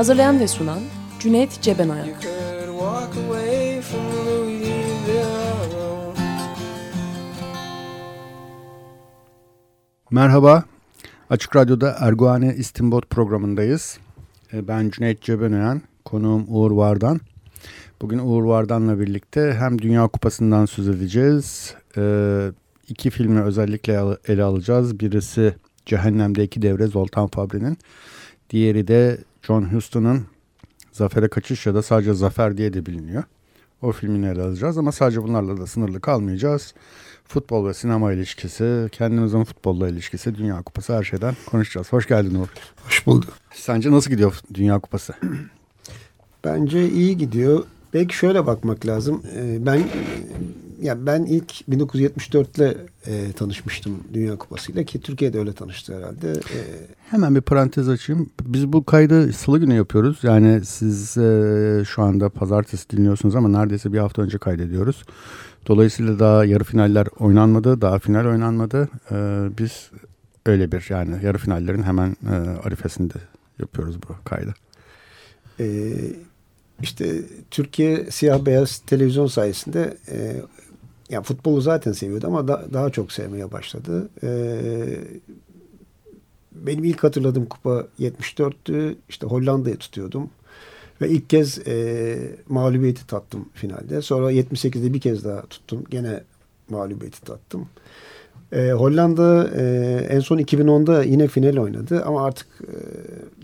Hazırlayan ve sunan Cüneyt Cebenayak Merhaba, Açık Radyo'da Erguane İstimbot programındayız. E, Ben Cüneyt Cebenayan, konuğum Uğur Vardan. Bugün Uğur Vardan'la birlikte hem Dünya Kupası'ndan söz edeceğiz. E, iki filmi özellikle ele alacağız. Birisi Cehennem'deki Devre Zoltan Fabri'nin. Diğeri de John Huston'ın Zafer'e Kaçış ya da sadece Zafer diye de biliniyor. O filmini ele alacağız ama sadece bunlarla da sınırlı kalmayacağız. Futbol ve sinema ilişkisi, kendimizin futbolla ilişkisi, Dünya Kupası her şeyden konuşacağız. Hoş geldin Uğur. Hoş bulduk. Sence nasıl gidiyor Dünya Kupası? Bence iyi gidiyor. Belki şöyle bakmak lazım. Ee, Ben ya ben ilk 1974'le e, tanışmıştım Dünya Kupası ile ki Türkiye'de öyle tanıştı herhalde. Ee, Hemen bir parantez açayım. Biz bu kaydı salı günü yapıyoruz. Yani siz e, şu anda pazartesi dinliyorsunuz ama neredeyse bir hafta önce kaydediyoruz. Dolayısıyla daha yarı finaller oynanmadı, daha final oynanmadı. E, biz öyle bir yani yarı finallerin hemen e, arifesinde yapıyoruz bu kaydı. e, işte Türkiye siyah beyaz televizyon sayesinde e, ya futbolu zaten seviyordu ama da- daha çok sevmeye başladı. Ee, benim ilk hatırladığım kupa 74'tü. İşte Hollanda'yı tutuyordum. Ve ilk kez e, mağlubiyeti tattım finalde. Sonra 78'de bir kez daha tuttum. Gene mağlubiyeti tattım. E, Hollanda e, en son 2010'da yine final oynadı. Ama artık e,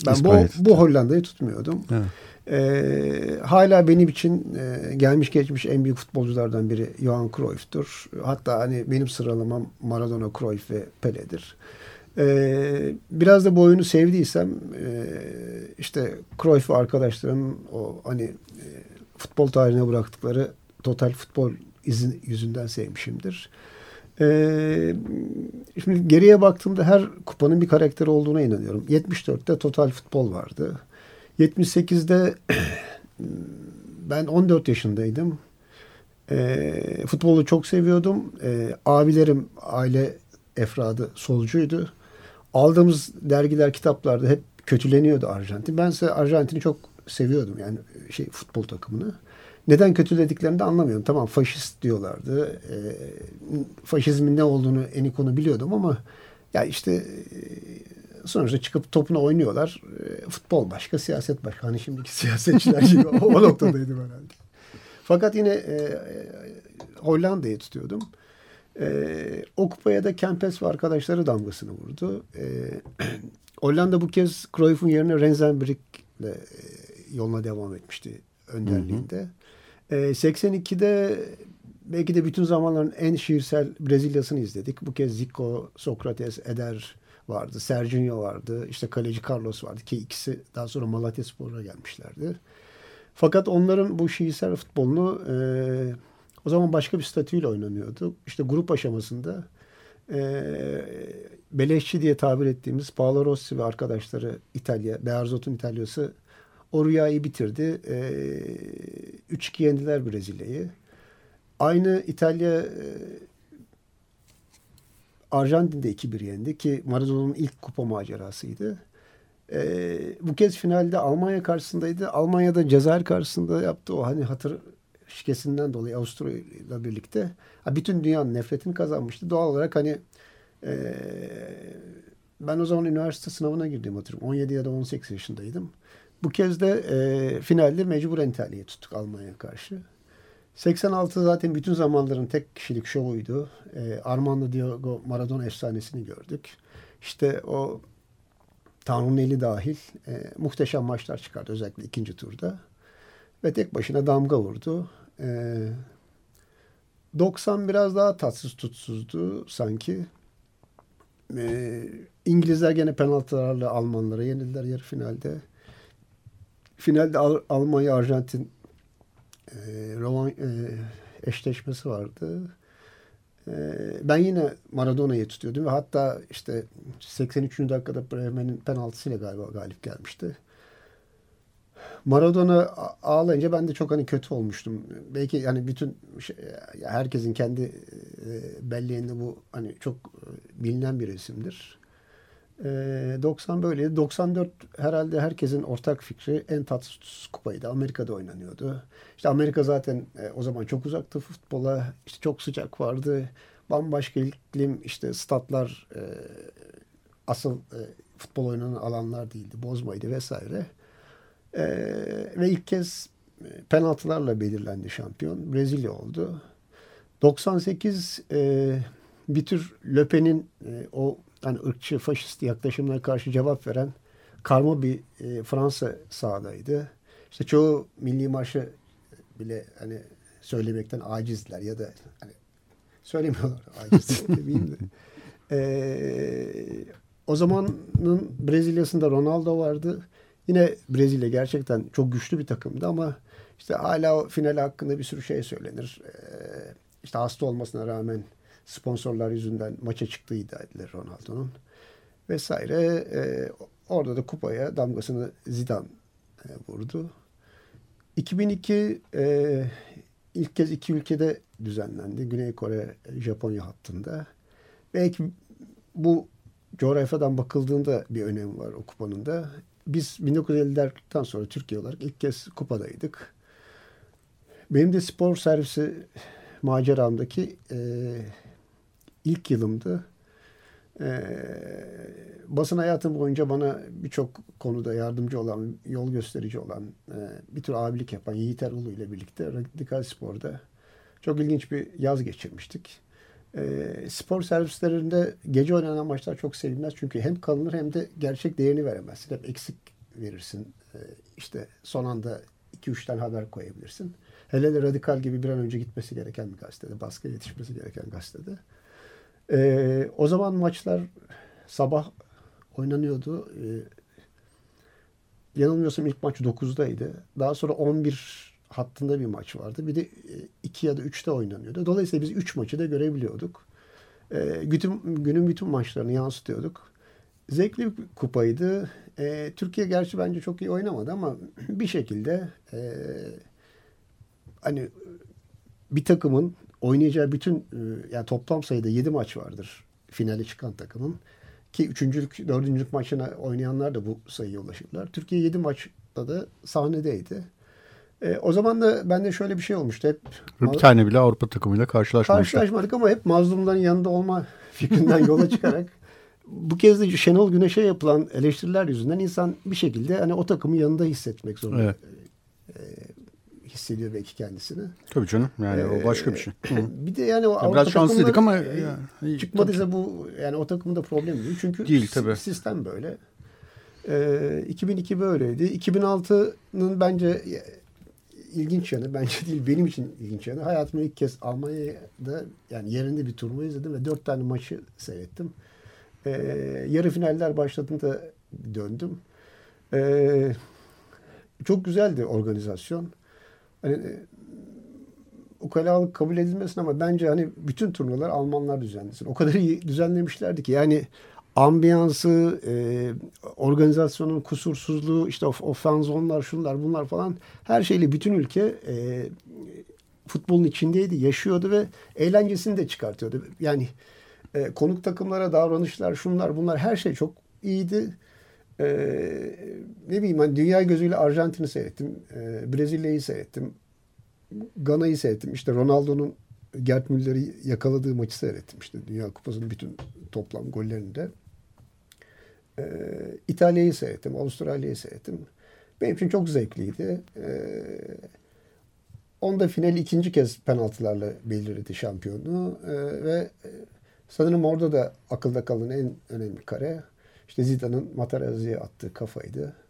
ben bu, bu Hollanda'yı tutmuyordum. Evet. Ee, hala benim için e, gelmiş geçmiş en büyük futbolculardan biri Johan Cruyff'tur. Hatta hani benim sıralamam Maradona, Cruyff ve Pele'dir. Ee, biraz da bu oyunu sevdiysem e, işte Cruyff ve arkadaşlarının o hani e, futbol tarihine bıraktıkları total futbol izin yüzünden sevmişimdir. Ee, şimdi geriye baktığımda her kupanın bir karakteri olduğuna inanıyorum. 74'te total futbol vardı. 78'de ben 14 yaşındaydım. E, futbolu çok seviyordum. E, abilerim aile efradı solcuydu. Aldığımız dergiler, kitaplarda hep kötüleniyordu Arjantin. Ben Arjantin'i çok seviyordum yani şey futbol takımını. Neden kötülediklerini de anlamıyorum. Tamam faşist diyorlardı. E, faşizmin ne olduğunu en iyi konu biliyordum ama ya işte sonuçta çıkıp topuna oynuyorlar. E, futbol başka, siyaset başka. Hani şimdiki siyasetçiler gibi o, o noktadaydım herhalde. Fakat yine e, e, Hollanda'yı tutuyordum. E, o kupaya da Kempes ve arkadaşları damgasını vurdu. E, Hollanda bu kez Cruyff'un yerine Rensenbrink ile e, yoluna devam etmişti önderliğinde. E, 82'de belki de bütün zamanların en şiirsel Brezilya'sını izledik. Bu kez Zico, Sokrates, Eder vardı. Serginho vardı. işte kaleci Carlos vardı ki ikisi daha sonra Malatya Spor'a gelmişlerdi. Fakat onların bu şiirsel futbolunu e, o zaman başka bir statüyle oynanıyordu. İşte grup aşamasında e, beleşçi diye tabir ettiğimiz Paolo Rossi ve arkadaşları İtalya, Bearzot'un İtalyası o rüyayı bitirdi. E, 3-2 yendiler Brezilya'yı. Aynı İtalya Arjantin'de 2-1 yendi ki Maradona'nın ilk kupa macerasıydı. Ee, bu kez finalde Almanya karşısındaydı. Almanya'da Cezayir karşısında yaptı o hani hatır şikesinden dolayı Avusturya ile birlikte ha, bütün dünyanın nefretini kazanmıştı. Doğal olarak hani e, ben o zaman üniversite sınavına girdiğimi hatırlıyorum. 17 ya da 18 yaşındaydım. Bu kez de e, finalde mecburen İtalya'yı tuttuk Almanya'ya karşı. 86 zaten bütün zamanların tek kişilik şovuydu. E, Armando Diego Maradona efsanesini gördük. İşte o Tanrı'nın eli dahil e, muhteşem maçlar çıkardı özellikle ikinci turda. Ve tek başına damga vurdu. E, 90 biraz daha tatsız tutsuzdu sanki. E, İngilizler gene penaltılarla Almanlara yenildiler yarı finalde. Finalde Al- Almanya Arjantin e, roman, e, eşleşmesi vardı. E, ben yine Maradona'yı tutuyordum ve hatta işte 83. dakikada Bremen'in penaltısıyla galiba galip gelmişti. Maradona ağlayınca ben de çok hani kötü olmuştum. Belki yani bütün şey, herkesin kendi e, belleğinde bu hani çok e, bilinen bir resimdir. E, 90 böyleydi. 94 herhalde herkesin ortak fikri en tatsız kupaydı. Amerika'da oynanıyordu. İşte Amerika zaten e, o zaman çok uzaktı futbola. İşte çok sıcak vardı. Bambaşka iklim işte statlar e, asıl e, futbol oynanan alanlar değildi. Bozmaydı vesaire. Ve ilk kez penaltılarla belirlendi şampiyon. Brezilya oldu. 98 e, bir tür Löpen'in o hani ırkçı, faşist yaklaşımına karşı cevap veren karma bir e, Fransa sahadaydı. İşte çoğu milli marşı bile hani söylemekten acizdiler ya da hani söylemiyorlar aciz demeyeyim de. Ee, o zamanın Brezilya'sında Ronaldo vardı. Yine Brezilya gerçekten çok güçlü bir takımdı ama işte hala o final hakkında bir sürü şey söylenir. Ee, işte hasta olmasına rağmen sponsorlar yüzünden maça çıktığı iddia edilir Ronaldo'nun. Vesaire. Ee, orada da kupaya damgasını Zidane e, vurdu. 2002 e, ilk kez iki ülkede düzenlendi. Güney Kore, Japonya hattında. Belki bu coğrafyadan bakıldığında bir önemi var o kupanın da. Biz 1950'lerden sonra Türkiye olarak ilk kez kupadaydık. Benim de spor servisi maceramdaki e, ilk yılımdı. E, basın hayatım boyunca bana birçok konuda yardımcı olan, yol gösterici olan, e, bir tür abilik yapan Yiğit Erulu ile birlikte Radikal Spor'da çok ilginç bir yaz geçirmiştik. E, spor servislerinde gece oynanan maçlar çok sevilmez. Çünkü hem kalınır hem de gerçek değerini veremezsin. Hep eksik verirsin. E, işte son anda 2-3 tane haber koyabilirsin. Hele de Radikal gibi bir an önce gitmesi gereken bir gazetede, baskı yetişmesi gereken gazetede. E, o zaman maçlar sabah oynanıyordu. E, yanılmıyorsam ilk maç 9'daydı. Daha sonra 11 hattında bir maç vardı. Bir de 2 ya da 3'te oynanıyordu. Dolayısıyla biz 3 maçı da görebiliyorduk. E, bütün, günün bütün maçlarını yansıtıyorduk. Zevkli bir kupaydı. E, Türkiye gerçi bence çok iyi oynamadı ama bir şekilde e, hani bir takımın oynayacağı bütün e, yani toplam sayıda 7 maç vardır finale çıkan takımın. Ki üçüncülük, dördüncülük maçına oynayanlar da bu sayıya ulaşırlar. Türkiye 7 maçta da sahnedeydi. E, o zaman da bende şöyle bir şey olmuştu. Hep bir tane bile Avrupa takımıyla karşılaşmamıştık. Karşılaşmadık ama hep mazlumların yanında olma fikrinden yola çıkarak bu kez de Şenol Güneş'e yapılan eleştiriler yüzünden insan bir şekilde hani o takımın yanında hissetmek zorunda evet. e, hissediyor belki kendisini. Tabii canım yani ee, o başka bir şey. bir de yani o ya Biraz şanslıydık ama yani, çıkmadıysa bu yani o takımın da problemi değil. Çünkü değil, tabii. sistem böyle. Ee, 2002 böyleydi. 2006'nın bence ilginç yanı bence değil benim için ilginç yanı. Hayatımda ilk kez Almanya'da yani yerinde bir turnuva izledim ve dört tane maçı seyrettim. Ee, yarı finaller başladığında döndüm. Ee, çok güzeldi organizasyon. Hani ukalalık kabul edilmesin ama bence hani bütün turnuvalar Almanlar düzenlesin. O kadar iyi düzenlemişlerdi ki yani ambiyansı, e, organizasyonun kusursuzluğu, işte o, o fanzonlar, şunlar bunlar falan her şeyle bütün ülke e, futbolun içindeydi, yaşıyordu ve eğlencesini de çıkartıyordu. Yani e, konuk takımlara davranışlar, şunlar bunlar her şey çok iyiydi. E, ne bileyim hani dünya gözüyle Arjantin'i seyrettim, e, Brezilya'yı seyrettim, Gana'yı seyrettim. İşte Ronaldo'nun Gert Müller'i yakaladığı maçı seyrettim. İşte Dünya Kupası'nın bütün toplam gollerinde. Ee, İtalya'yı seyrettim, Avustralya'yı seyrettim. Benim için çok zevkliydi. Ee, onda finali ikinci kez penaltılarla belirledi şampiyonu. Ee, ve sanırım orada da akılda kalan en önemli kare işte Zidane'ın Materazzi'ye attığı kafaydı.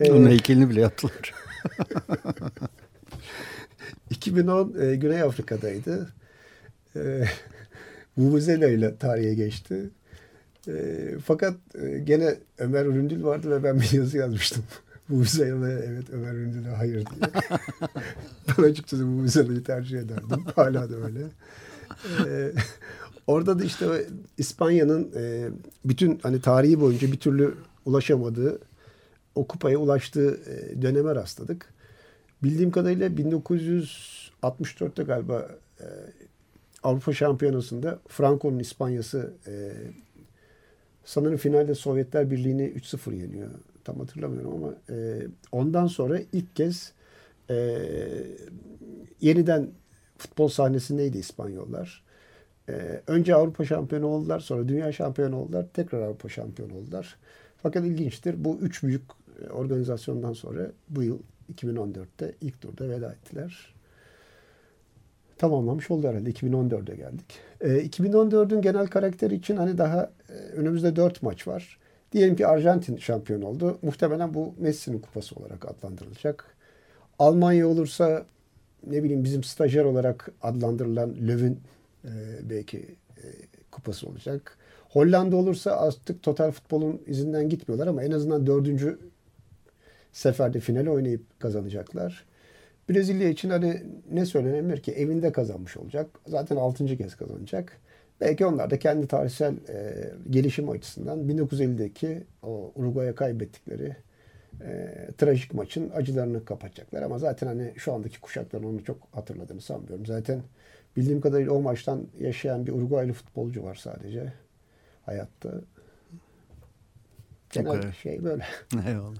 Ee, Onun heykelini bile yaptılar. 2010 e, Güney Afrika'daydı. E, Vuvuzela ile tarihe geçti. E, fakat e, gene Ömer Üründül vardı ve ben bir yazı yazmıştım. bu Vuvuzela evet Ömer Üründül'e hayır diye. ben açıkçası Vuvuzela'yı tercih ederdim. Hala da öyle. E, orada da işte İspanya'nın e, bütün hani tarihi boyunca bir türlü ulaşamadığı o kupaya ulaştığı e, döneme rastladık. Bildiğim kadarıyla 1964'te galiba e, Avrupa Şampiyonası'nda Franco'nun İspanya'sı e, sanırım finalde Sovyetler Birliği'ni 3-0 yeniyor. Tam hatırlamıyorum ama e, ondan sonra ilk kez e, yeniden futbol sahnesindeydi İspanyollar. E, önce Avrupa şampiyonu oldular, sonra dünya şampiyonu oldular, tekrar Avrupa şampiyonu oldular. Fakat ilginçtir bu üç büyük organizasyondan sonra bu yıl 2014'te ilk turda veda ettiler. Tamamlamış oldu herhalde. 2014'e geldik. E, 2014'ün genel karakteri için hani daha e, önümüzde dört maç var. Diyelim ki Arjantin şampiyon oldu. Muhtemelen bu Messi'nin kupası olarak adlandırılacak. Almanya olursa ne bileyim bizim stajyer olarak adlandırılan Löw'ün e, belki e, kupası olacak. Hollanda olursa artık total futbolun izinden gitmiyorlar ama en azından dördüncü seferde finale oynayıp kazanacaklar. Brezilya için hani ne söylenebilir ki evinde kazanmış olacak. Zaten altıncı kez kazanacak. Belki onlar da kendi tarihsel e, gelişim açısından 1950'deki o Uruguay'a kaybettikleri e, trajik maçın acılarını kapatacaklar. Ama zaten hani şu andaki kuşakların onu çok hatırladığını sanmıyorum. Zaten bildiğim kadarıyla o maçtan yaşayan bir Uruguaylı futbolcu var sadece hayatta. Genel şey böyle. Eyvallah.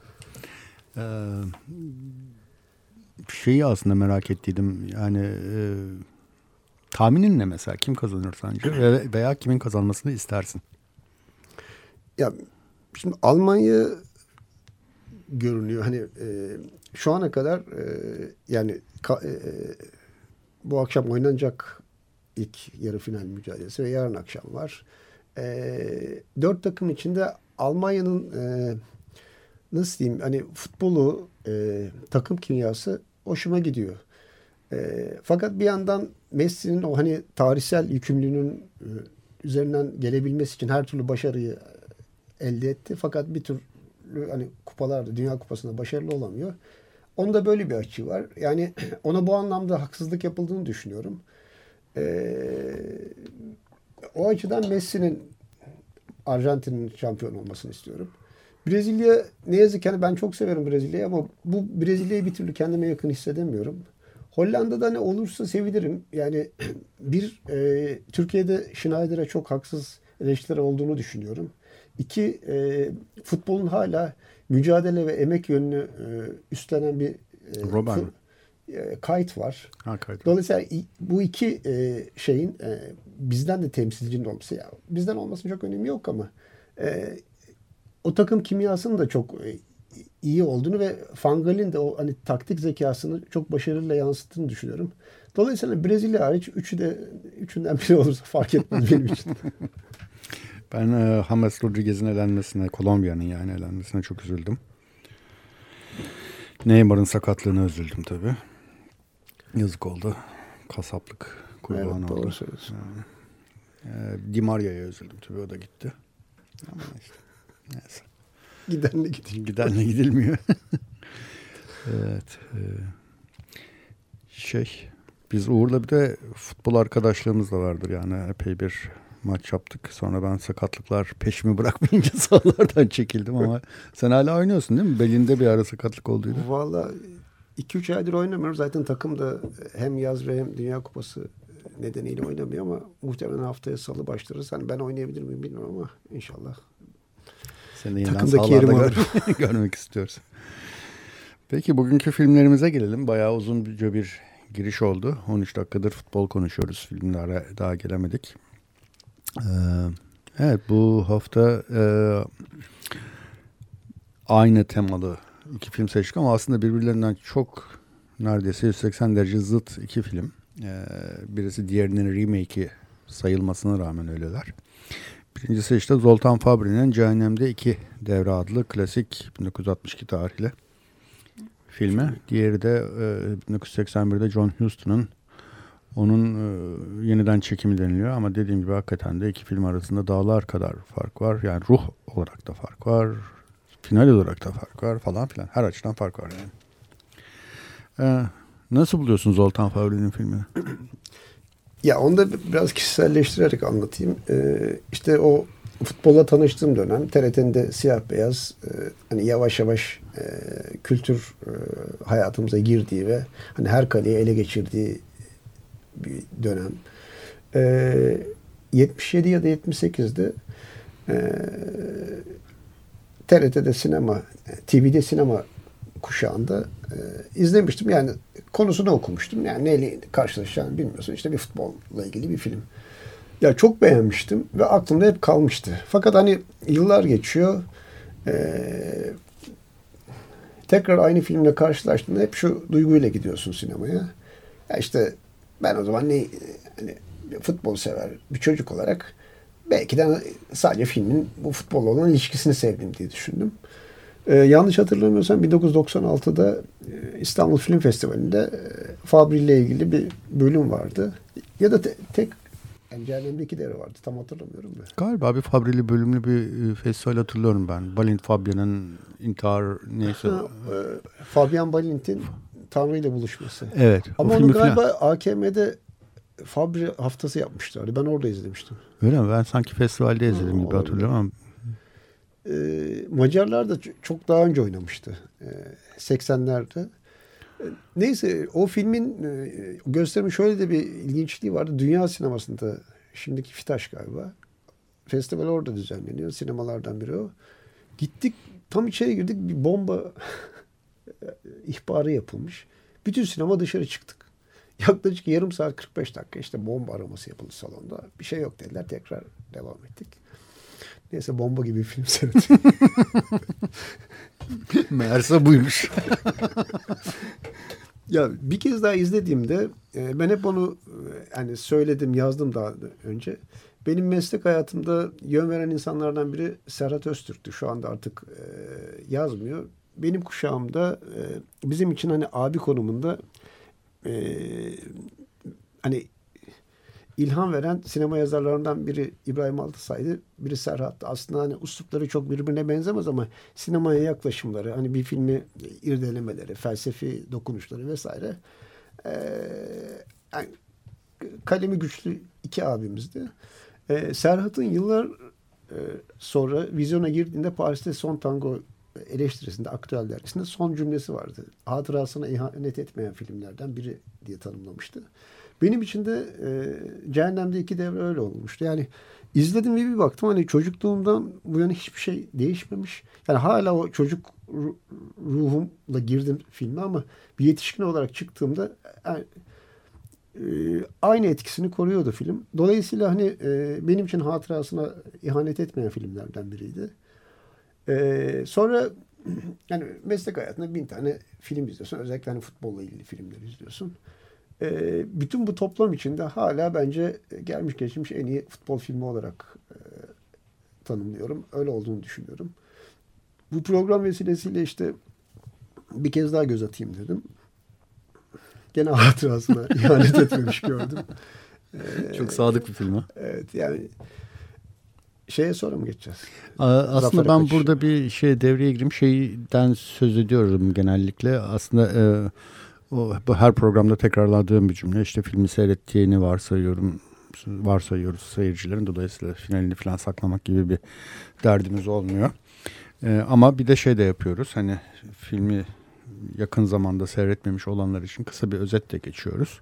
Ee, şeyi aslında merak ettiydim. Yani e, tahminin ne mesela? Kim kazanır sence? Veya kimin kazanmasını istersin? Ya şimdi Almanya görünüyor. Hani e, şu ana kadar e, yani ka, e, bu akşam oynanacak ilk yarı final mücadelesi ve yarın akşam var. E, dört takım içinde Almanya'nın e, nasıl diyeyim hani futbolu e, takım kimyası hoşuma gidiyor. E, fakat bir yandan Messi'nin o hani tarihsel yükümlülüğünün e, üzerinden gelebilmesi için her türlü başarıyı elde etti. Fakat bir türlü hani kupalarda Dünya Kupası'nda başarılı olamıyor. Onda böyle bir açı var. Yani ona bu anlamda haksızlık yapıldığını düşünüyorum. Ee, o açıdan Messi'nin Arjantin'in şampiyon olmasını istiyorum. Brezilya ne yazık ki hani ben çok severim Brezilya'yı ama bu Brezilya'yı bir türlü kendime yakın hissedemiyorum. Hollanda'da ne olursa sevinirim. Yani bir e, Türkiye'de Schneider'e çok haksız eleştiriler olduğunu düşünüyorum. İki e, futbolun hala mücadele ve emek yönünü e, üstlenen bir e, Robben. E, kayıt var. Ha, kayıt. Dolayısıyla bu iki e, şeyin e, bizden de temsilcinin olması ya bizden olmasının çok önemi yok ama e, o takım kimyasının da çok e, iyi olduğunu ve Fangal'in de o hani taktik zekasını çok başarıyla yansıttığını düşünüyorum. Dolayısıyla Brezilya hariç üçü de üçünden biri olursa fark etmez benim için. Ben e, James Rodriguez'in elenmesine, Kolombiya'nın yani elenmesine çok üzüldüm. Neymar'ın sakatlığına üzüldüm tabii. Yazık oldu. Kasaplık kurbanı evet, oldu. Doğru söylüyorsun. Yani, e, Di Maria'ya üzüldüm tabii o da gitti. Ama işte neyse. Gidenle gidilmiyor. Gidenle gidilmiyor. evet. E, şey biz Uğur'la bir de futbol arkadaşlığımız da vardır yani epey bir maç yaptık. Sonra ben sakatlıklar peşimi bırakmayınca sahalardan çekildim ama sen hala oynuyorsun değil mi? Belinde bir ara sakatlık olduydu. Valla 2-3 aydır oynamıyorum. Zaten takım da hem yaz ve hem Dünya Kupası nedeniyle oynamıyor ama muhtemelen haftaya salı başlarız. Hani ben oynayabilir miyim bilmiyorum ama inşallah. Seni Takımdaki yerimi gör- görmek istiyoruz. Peki bugünkü filmlerimize gelelim. Bayağı uzun bir, bir giriş oldu. 13 dakikadır futbol konuşuyoruz. Filmlere daha gelemedik. Ee, evet bu hafta e, aynı temalı iki film seçtik ama aslında birbirlerinden çok neredeyse 180 derece zıt iki film. Ee, birisi diğerinin remake'i sayılmasına rağmen öyleler. Birincisi işte Zoltan Fabri'nin Cehennemde iki Devre adlı klasik 1962 tarihli filmi. Diğeri de e, 1981'de John Huston'ın Onun e, yeniden çekimi deniliyor ama dediğim gibi hakikaten de iki film arasında dağlar kadar fark var. Yani ruh olarak da fark var. Final olarak da fark var falan filan. Her açıdan fark var yani. Ee, nasıl buluyorsunuz Zoltan Favre'nin filmini? Ya onu da biraz kişiselleştirerek anlatayım. Ee, işte o futbolla tanıştığım dönem TRT'nin de siyah beyaz e, hani yavaş yavaş e, kültür e, hayatımıza girdiği ve hani her kaleyi ele geçirdiği bir dönem. E, 77 ya da 78'de e, TRT'de sinema, TV'de sinema kuşağında e, izlemiştim. Yani konusunu okumuştum. Yani neyle karşılaşacağını bilmiyorsun. İşte bir futbolla ilgili bir film. Ya çok beğenmiştim ve aklımda hep kalmıştı. Fakat hani yıllar geçiyor. E, tekrar aynı filmle karşılaştığında hep şu duyguyla gidiyorsun sinemaya. Ya işte ben o zaman ne hani futbol sever bir çocuk olarak belki de sadece filmin bu futbolla olan ilişkisini sevdim diye düşündüm. Ee, yanlış hatırlamıyorsam 1996'da e, İstanbul Film Festivali'nde e, Fabri ile ilgili bir bölüm vardı. Ya da te, tek yani Cehennem'deki devre vardı. Tam hatırlamıyorum da. Galiba bir Fabrili bölümlü bir e, festival hatırlıyorum ben. Balint Fabian'ın intihar neyse. Ha, e, Fabian Balint'in Tanrı ile buluşması. Evet. Ama onu galiba falan. AKM'de Fabri haftası yapmışlardı. Ben orada izlemiştim. Öyle mi? Ben sanki festivalde izledim gibi hatırlıyorum ama e, Macarlar da çok daha önce oynamıştı. E, 80'lerde. E, neyse o filmin e, gösterimi şöyle de bir ilginçliği vardı. Dünya sinemasında şimdiki Fitaş galiba. Festival orada düzenleniyor. Sinemalardan biri o. Gittik tam içeri girdik bir bomba ihbarı yapılmış. Bütün sinema dışarı çıktık. Yaklaşık yarım saat 45 dakika işte bomba araması yapıldı salonda. Bir şey yok dediler. Tekrar devam ettik. Neyse bomba gibi bir film seyrettim. Meğerse buymuş. ya bir kez daha izlediğimde e, ben hep onu e, hani söyledim yazdım daha önce. Benim meslek hayatımda yön veren insanlardan biri Serhat Öztürk'tü. Şu anda artık e, yazmıyor. Benim kuşağımda bizim için hani abi konumunda hani ilham veren sinema yazarlarından biri İbrahim Altısay'dı. Biri Serhat'tı. Aslında hani uslupları çok birbirine benzemez ama sinemaya yaklaşımları, hani bir filmi irdelemeleri, felsefi dokunuşları vesaire. Ee, yani kalemi güçlü iki abimizdi. Ee, Serhat'ın yıllar e, sonra vizyona girdiğinde Paris'te Son Tango eleştirisinde Aktüel dergisinde son cümlesi vardı. Hatırasına ihanet etmeyen filmlerden biri diye tanımlamıştı. Benim için de e, Cehennem'de iki devre öyle olmuştu. Yani izledim ve bir baktım hani çocukluğumdan bu yana hiçbir şey değişmemiş. Yani hala o çocuk ruhumla girdim filme ama bir yetişkin olarak çıktığımda yani, e, aynı etkisini koruyordu film. Dolayısıyla hani e, benim için hatırasına ihanet etmeyen filmlerden biriydi. E, sonra yani meslek hayatında bin tane film izliyorsun. Özellikle hani futbolla ilgili filmler izliyorsun. E, bütün bu toplam içinde hala bence gelmiş geçmiş en iyi futbol filmi olarak e, tanımlıyorum. Öyle olduğunu düşünüyorum. Bu program vesilesiyle işte bir kez daha göz atayım dedim. Gene hatırasına ihanet etmemiş gördüm. Ee, Çok sadık bir film ha. Evet yani şeye sonra mı geçeceğiz? Aslında ben Kaç. burada bir şey devreye gireyim. Şeyden söz ediyorum genellikle. Aslında e, o, bu her programda tekrarladığım bir cümle. İşte filmi seyrettiğini varsayıyorum varsayıyoruz seyircilerin. Dolayısıyla finalini falan saklamak gibi bir derdimiz olmuyor. Ee, ama bir de şey de yapıyoruz. Hani filmi yakın zamanda seyretmemiş olanlar için kısa bir özet de geçiyoruz.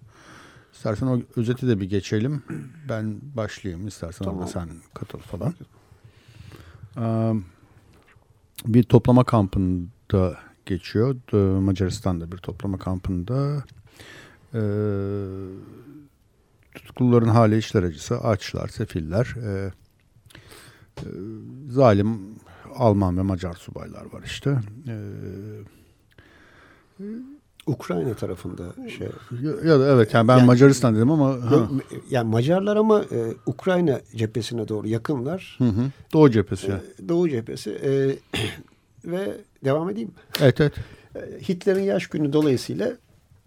İstersen o özeti de bir geçelim. Ben başlayayım. İstersen tamam. sen katıl falan. Ee, bir toplama kampında geçiyor. Macaristan'da bir toplama kampında e, tutukluların hali işler acısı, açlar, sefiller, e, zalim Alman ve Macar subaylar var işte. E, Ukrayna tarafında şey. Ya, da evet yani ben yani, Macaristan dedim ama. Ha. Yani Macarlar ama e, Ukrayna cephesine doğru yakınlar. Hı hı. Doğu cephesi. E, Doğu cephesi. E, ve devam edeyim mi? Evet evet. E, Hitler'in yaş günü dolayısıyla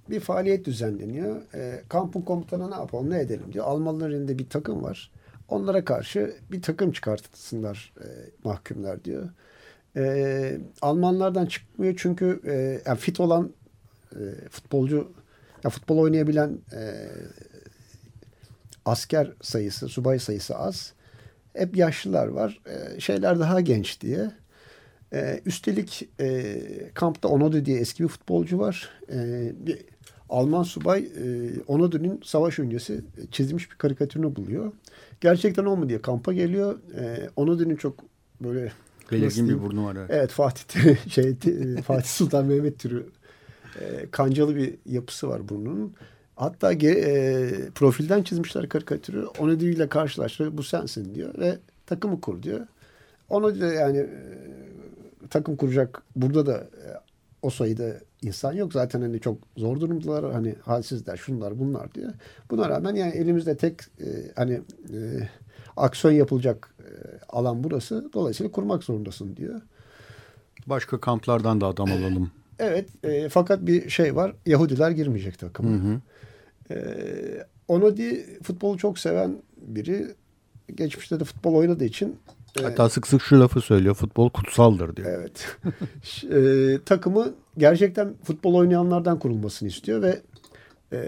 bir faaliyet düzenleniyor. E, kampın komutanı ne yapalım ne edelim diyor. Almanların elinde bir takım var. Onlara karşı bir takım çıkartsınlar e, mahkumlar diyor. E, Almanlardan çıkmıyor çünkü e, yani fit olan e, futbolcu ya futbol oynayabilen e, asker sayısı, subay sayısı az. Hep yaşlılar var. E, şeyler daha genç diye. E, üstelik e, kampta Onodi diye eski bir futbolcu var. E, bir Alman subay e, Onodi'nin savaş öncesi çizilmiş bir karikatürünü buluyor. Gerçekten o mu diye kampa geliyor. E, Onodi'nin çok böyle belirgin bir burnu var. Evet, evet Fatih şey Fatih Sultan Mehmet türü e, kancalı bir yapısı var burnunun. Hatta e, profilden çizmişler karikatürü. Onodi ile karşılaştırıyor. Bu sensin diyor ve takımı kur diyor. Onu da yani e, takım kuracak burada da e, o sayıda insan yok. Zaten hani çok zor durumdalar. Hani halsizler, şunlar, bunlar diyor. Buna rağmen yani elimizde tek e, hani e, aksiyon yapılacak e, alan burası. Dolayısıyla kurmak zorundasın diyor. Başka kamplardan da adam alalım. Evet. E, fakat bir şey var. Yahudiler girmeyecek takıma. Hı hı. E, Onodi futbolu çok seven biri. Geçmişte de futbol oynadığı için Hatta sık sık şu lafı söylüyor. Futbol kutsaldır diyor. Evet. e, takımı gerçekten futbol oynayanlardan kurulmasını istiyor ve e,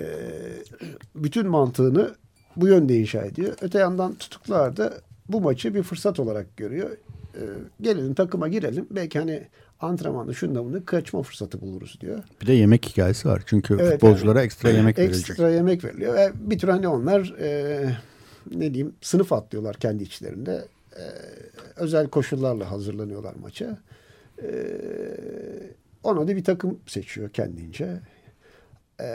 bütün mantığını bu yönde inşa ediyor. Öte yandan tutuklar da bu maçı bir fırsat olarak görüyor. E, gelelim takıma girelim. Belki hani antrenmanda şunda bunu kaçma fırsatı buluruz diyor. Bir de yemek hikayesi var. Çünkü evet, futbolculara yani, ekstra yemek verilecek. Ekstra yemek veriliyor. Ve bir tür hani onlar e, ne diyeyim sınıf atlıyorlar kendi içlerinde e, özel koşullarla hazırlanıyorlar maça. E, ona da bir takım seçiyor kendince. E,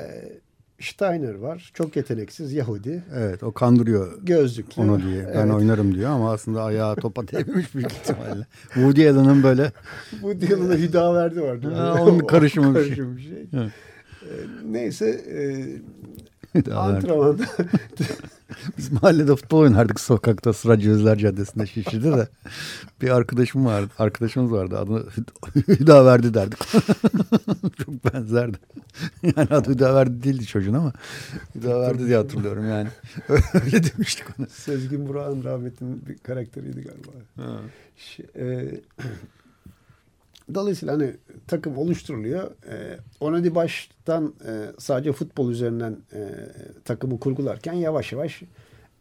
Steiner var. Çok yeteneksiz Yahudi. Evet o kandırıyor. Gözlüklü. Onu diye. Ben evet. oynarım diyor ama aslında ayağı topa değmemiş büyük ihtimalle. Woody Allen'ın böyle. Woody Allen'a Hüdaverdi var. Ha, onun karışımı bir şey. Bir şey. Evet. E, neyse e, antrenmanda Biz mahallede futbol oynardık sokakta Sıra Özler Caddesi'nde Şişli'de de. Bir arkadaşım vardı. Arkadaşımız vardı. Adını Hüdaverdi derdik. Çok benzerdi. Yani adı Hüdaverdi değildi çocuğun ama Hüdaverdi diye hatırlıyorum yani. Öyle demiştik ona. Sezgin Burak'ın rahmetinin bir karakteriydi galiba. Ha. Şey, e, Dolayısıyla hani takım oluşturuluyor. E, Onadi baştan e, sadece futbol üzerinden e, takımı kurgularken yavaş yavaş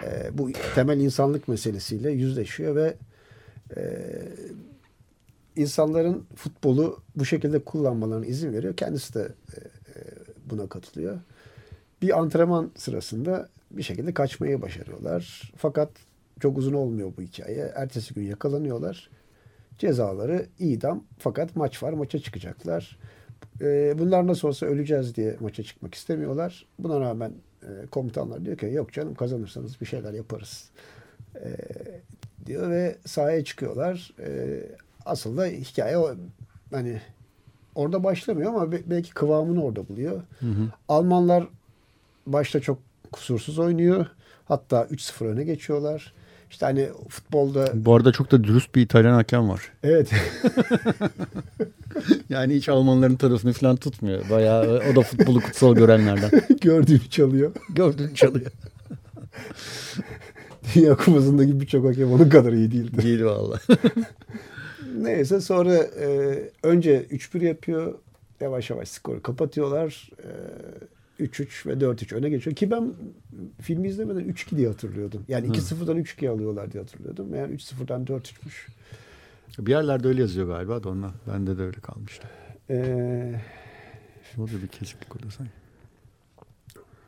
e, bu temel insanlık meselesiyle yüzleşiyor ve e, insanların futbolu bu şekilde kullanmalarına izin veriyor. Kendisi de e, e buna katılıyor. Bir antrenman sırasında bir şekilde kaçmayı başarıyorlar. Fakat çok uzun olmuyor bu hikaye. Ertesi gün yakalanıyorlar Cezaları idam fakat maç var maça çıkacaklar. E, bunlar nasıl olsa öleceğiz diye maça çıkmak istemiyorlar. Buna rağmen e, komutanlar diyor ki yok canım kazanırsanız bir şeyler yaparız e, diyor ve sahaya çıkıyorlar. E, asıl da hikaye o hani orada başlamıyor ama belki kıvamını orada buluyor. Hı hı. Almanlar başta çok kusursuz oynuyor. Hatta 3-0 öne geçiyorlar. İşte hani futbolda... Bu arada çok da dürüst bir İtalyan hakem var. Evet. yani hiç Almanların tarafını falan tutmuyor. Bayağı o da futbolu kutsal görenlerden. Gördüğünü çalıyor. Gördüğünü çalıyor. Dünya Kupası'ndaki birçok hakem onun kadar iyi değildi. Değil valla. Neyse sonra e, önce 3-1 yapıyor. Yavaş yavaş skoru kapatıyorlar. E, 3-3 ve 4-3 öne geçiyor. Ki ben filmi izlemeden 3-2 diye hatırlıyordum. Yani 2-0'dan 3-2 alıyorlar diye hatırlıyordum. Yani 3-0'dan 4-3'müş. Bir yerlerde öyle yazıyor galiba da onunla. Bende de öyle kalmıştı. Ee, ne oluyor bir kesiklik orada sanki.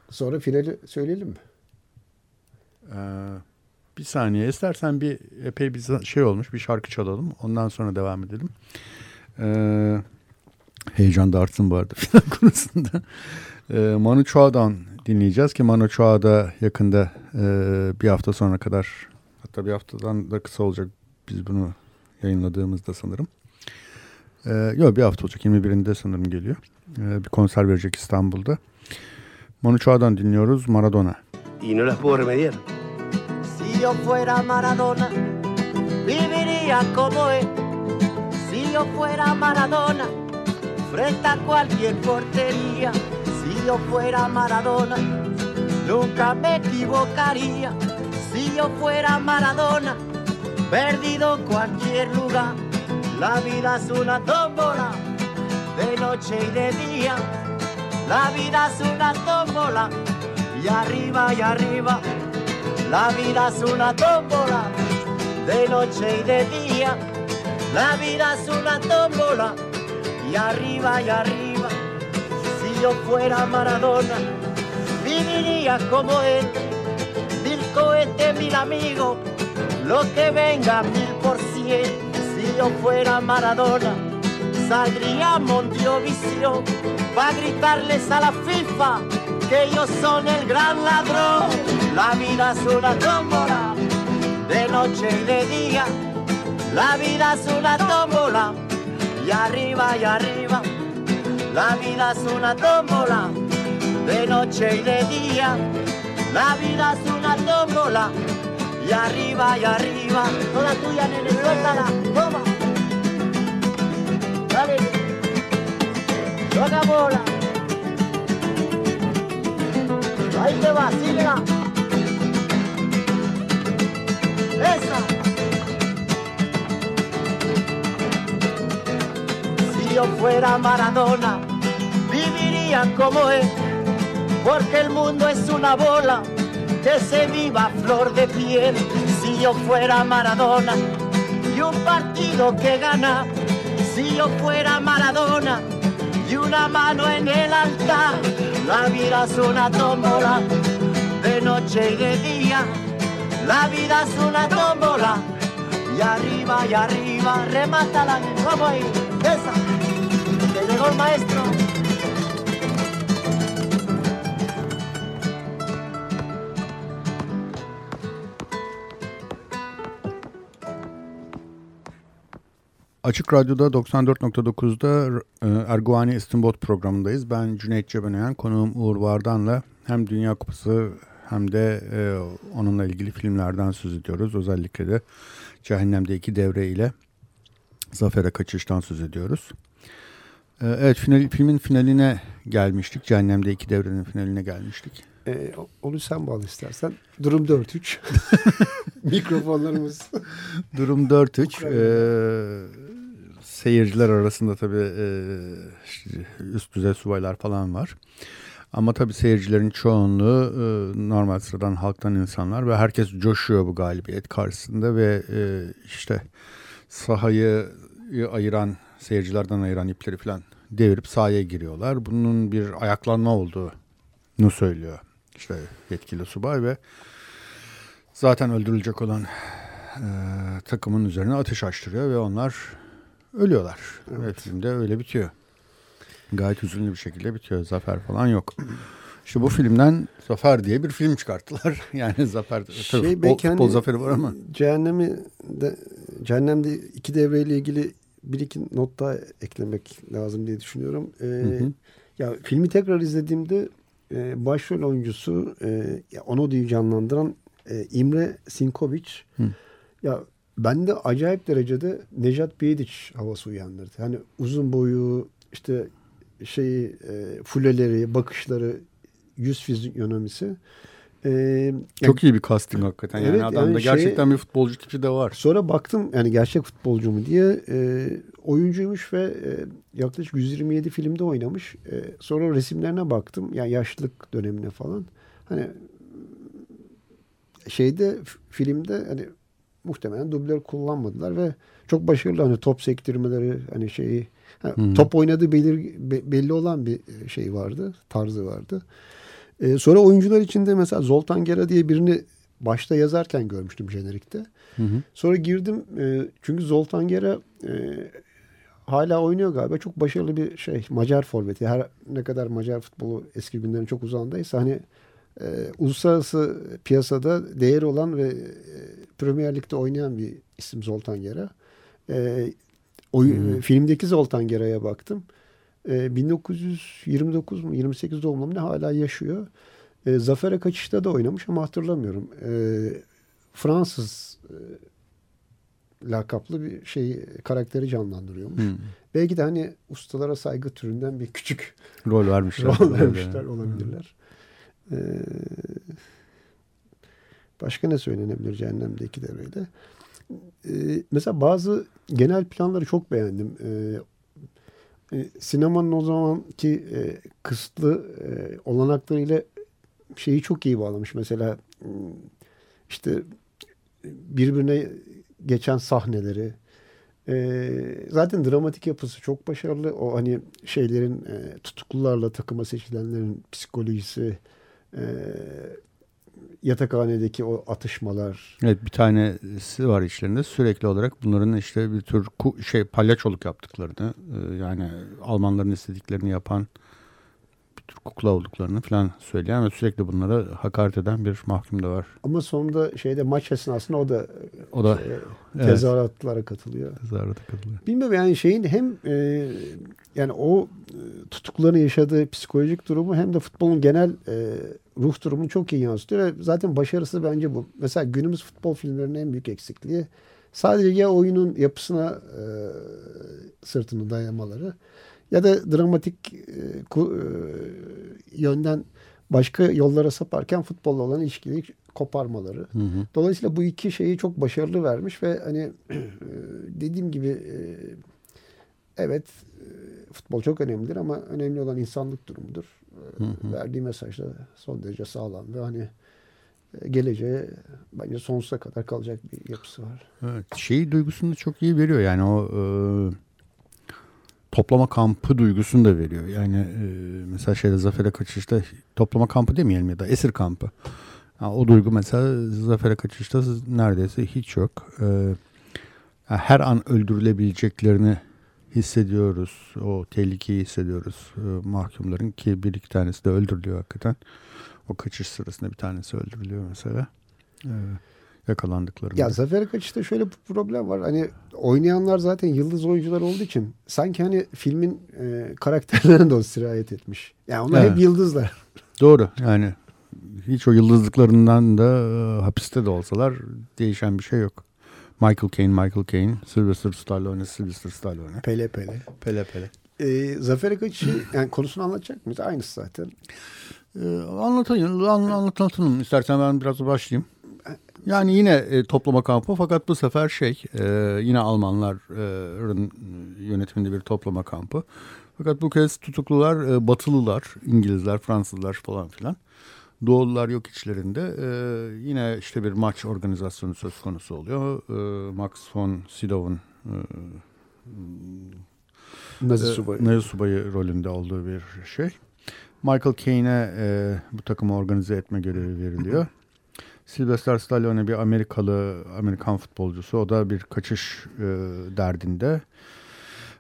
Sonra finali söyleyelim mi? Ee, bir saniye. İstersen bir epey bir şey olmuş. Bir şarkı çalalım. Ondan sonra devam edelim. Ee, heyecan da artsın bu arada konusunda. Ee, Manu Chao'dan dinleyeceğiz ki Manu Chao da yakında e, bir hafta sonra kadar hatta bir haftadan da kısa olacak biz bunu yayınladığımızda sanırım. Ee, yok bir hafta olacak 21'inde sanırım geliyor. Ee, bir konser verecek İstanbul'da. Manu Chao'dan dinliyoruz Maradona. Y no las puedo remediar. Si yo fuera Maradona, viviría como él. Si yo fuera Maradona, frente a cualquier portería. Si yo fuera Maradona, nunca me equivocaría. Si yo fuera Maradona, perdido cualquier lugar. La vida es una tómbola, de noche y de día. La vida es una tómbola, y arriba y arriba. La vida es una tómbola, de noche y de día. La vida es una tómbola, y arriba y arriba. Yo fuera Maradona, viviría como él. Mil cohetes, mil amigos, lo que venga mil por cien. Si yo fuera Maradona, saldría a Mondiovisión para gritarles a la FIFA que ellos son el gran ladrón. La vida es una tómbola, de noche y de día. La vida es una tómbola, y arriba y arriba. La vida es una tómbola, de noche y de día. La vida es una tómbola, y arriba y arriba. Toda tuya, nene, suéltala, toma. Dale, toca bola. Ahí te va, síguela. Esa. Yo fuera Maradona, viviría como él, porque el mundo es una bola que se viva flor de piel. Si yo fuera Maradona y un partido que gana, si yo fuera Maradona y una mano en el altar, la vida es una tómbola de noche y de día. La vida es una tómbola y arriba y arriba remátala. Vamos ahí, esa. El maestro. Açık Radyo'da 94.9'da e, Erguvani İstinbot programındayız. Ben Cüneyt Cebenayan, konuğum Uğur Vardan'la hem Dünya Kupası hem de e, onunla ilgili filmlerden söz ediyoruz. Özellikle de Cehennem'deki devre ile Zafer'e kaçıştan söz ediyoruz. E, evet final, filmin finaline gelmiştik. Cehennem'deki devrenin finaline gelmiştik. Ee, onu sen bağla istersen. Durum 4-3. Mikrofonlarımız. Durum 4-3. Ee, seyirciler arasında tabii e, üst düzey subaylar falan var. Ama tabii seyircilerin çoğunluğu e, normal sıradan halktan insanlar ve herkes coşuyor bu galibiyet karşısında ve e, işte sahayı ayıran, seyircilerden ayıran ipleri falan devirip sahaya giriyorlar. Bunun bir ayaklanma olduğunu söylüyor işte yetkili subay ve zaten öldürülecek olan e, takımın üzerine ateş açtırıyor ve onlar ölüyorlar. Evet. Ve filmde öyle bitiyor. Gayet hüzünlü bir şekilde bitiyor. Zafer falan yok. İşte bu filmden Zafer diye bir film çıkarttılar. yani Zafer şey, tabii, futbol, futbol zaferi var ama. Cehennemi de, cehennemde iki devreyle ilgili bir iki not daha eklemek lazım diye düşünüyorum. Ee, hı hı. Ya filmi tekrar izlediğimde e, başrol oyuncusu e, Onodi'yi canlandıran e, İmre Sinkoviç Hı. ya bende acayip derecede Nejat Biyediç havası uyandırdı. Hani uzun boyu işte şeyi e, fuleleri, bakışları, yüz fizyonomisi. Ee, Çok yani, iyi bir casting hakikaten. Evet, yani adamda yani gerçekten şey, bir futbolcu tipi de var. Sonra baktım yani gerçek futbolcu mu diye e, oyuncuymuş ve e, yaklaşık 127 filmde oynamış. E, sonra resimlerine baktım. Yani yaşlılık dönemine falan. Hani şeyde filmde hani muhtemelen dublör kullanmadılar ve çok başarılı hani top sektirmeleri hani şeyi hani hmm. top oynadığı belir, belli olan bir şey vardı tarzı vardı. Ee, sonra oyuncular içinde mesela Zoltan Gera diye birini başta yazarken görmüştüm jenerikte. Hı hı. Sonra girdim e, çünkü Zoltan Gera e, hala oynuyor galiba. Çok başarılı bir şey. Macar forveti. Her ne kadar Macar futbolu eski günlerin çok uzağındaysa hani e, uluslararası piyasada değer olan ve e, Premier Lig'de oynayan bir isim Zoltan Gera. E, oy, hmm. Filmdeki Zoltan Gera'ya baktım. E, 1929 mu 28 doğumlu ne hala yaşıyor. E, Zafer'e kaçışta da oynamış ama hatırlamıyorum. E, Fransız e, lakaplı bir şey karakteri canlandırıyormuş. Hmm. Belki de hani ustalara saygı türünden bir küçük Rol vermişler. rol vermişler olabilirler. Ee, başka ne söylenebilir Cehennem'deki de öyle. Ee, mesela bazı genel planları çok beğendim. Ee, e, sinemanın o zamanki e, kısıtlı e, olanaklarıyla şeyi çok iyi bağlamış. Mesela işte birbirine geçen sahneleri, e, zaten dramatik yapısı çok başarılı. O hani şeylerin e, tutuklularla takıma seçilenlerin psikolojisi, e, yatakhanedeki o atışmalar. Evet bir tanesi var içlerinde sürekli olarak bunların işte bir tür şey palyaçoluk yaptıklarını e, yani Almanların istediklerini yapan bir tür kukla olduklarını falan söyleyen ve sürekli bunlara hakaret eden bir mahkum da var. Ama sonunda şeyde maç esnasında o da O da şey, evet, tezahüratlara katılıyor. tezahürata katılıyor. Bilmiyorum yani şeyin hem e, yani o e, tutukluların yaşadığı psikolojik durumu hem de futbolun genel e, ruh durumunu çok iyi yansıtıyor ve zaten başarısı bence bu. Mesela günümüz futbol filmlerinin en büyük eksikliği sadece ya oyunun yapısına e, sırtını dayamaları ya da dramatik e, ku- e, yönden başka yollara saparken futbolla olan ilişkiyi koparmaları. Hı hı. Dolayısıyla bu iki şeyi çok başarılı vermiş ve hani e, dediğim gibi e, evet e, futbol çok önemlidir ama önemli olan insanlık durumudur. E, Hı hı. Verdiği mesaj da son derece sağlam ve hani e, geleceğe bence sonsuza kadar kalacak bir yapısı var. Evet, şey duygusunu çok iyi veriyor yani o e, toplama kampı duygusunu da veriyor. Yani e, mesela şeyde Zafer'e kaçışta toplama kampı demeyelim ya da esir kampı. Ha, o duygu mesela Zafer'e kaçışta neredeyse hiç yok. E, yani her an öldürülebileceklerini hissediyoruz. O tehlikeyi hissediyoruz e, mahkumların ki bir iki tanesi de öldürülüyor hakikaten. O kaçış sırasında bir tanesi öldürülüyor mesela. E, yakalandıklarında. Ya Zafer Kaçış'ta şöyle bir problem var. Hani oynayanlar zaten yıldız oyuncular olduğu için sanki hani filmin e, karakterlerine de o sirayet etmiş. Yani onlar Evet. hep yıldızlar. Doğru yani hiç o yıldızlıklarından da e, hapiste de olsalar değişen bir şey yok. Michael Caine, Michael Caine, Sylvester Stallone, Sylvester Stallone. Pele pele. Pele pele. E, Zafer Kaçış'ı yani konusunu anlatacak mıyız? Aynısı zaten. Ee, anlatayım, an, anlatalım. İstersen ben biraz başlayayım. Yani yine e, toplama kampı fakat bu sefer şey e, yine Almanların yönetiminde bir toplama kampı. Fakat bu kez tutuklular e, Batılılar, İngilizler, Fransızlar falan filan. Doğulular yok içlerinde. E, yine işte bir maç organizasyonu söz konusu oluyor. E, Max von Sydow'un e, Nazi e, subayı. Nazi subayı rolünde olduğu bir şey. Michael Caine'e e, bu takımı organize etme görevi veriliyor. Sylvester Stallone bir Amerikalı Amerikan futbolcusu. O da bir kaçış e, derdinde.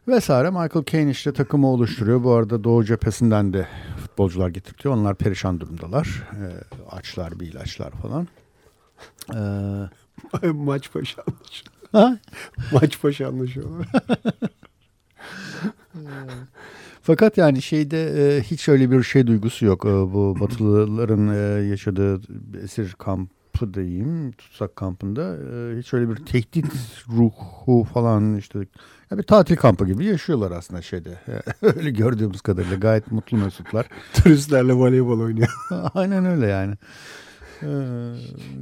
Vesaire. Michael Caine işte takımı oluşturuyor. Bu arada Doğu cephesinden de futbolcular getirtiyor. Onlar perişan durumdalar. E, açlar, bir ilaçlar falan. E, Maç başı anlaşıyor. ha? Maç başı anlaşıyorlar. Fakat yani şeyde e, hiç öyle bir şey duygusu yok. E, bu Batılıların e, yaşadığı esir kampı diyeyim, tutsak kampında e, hiç öyle bir tehdit ruhu falan işte ya bir tatil kampı gibi yaşıyorlar aslında şeyde. öyle gördüğümüz kadarıyla gayet mutlu mesutlar. Turistlerle voleybol oynuyor. Aynen öyle yani. E,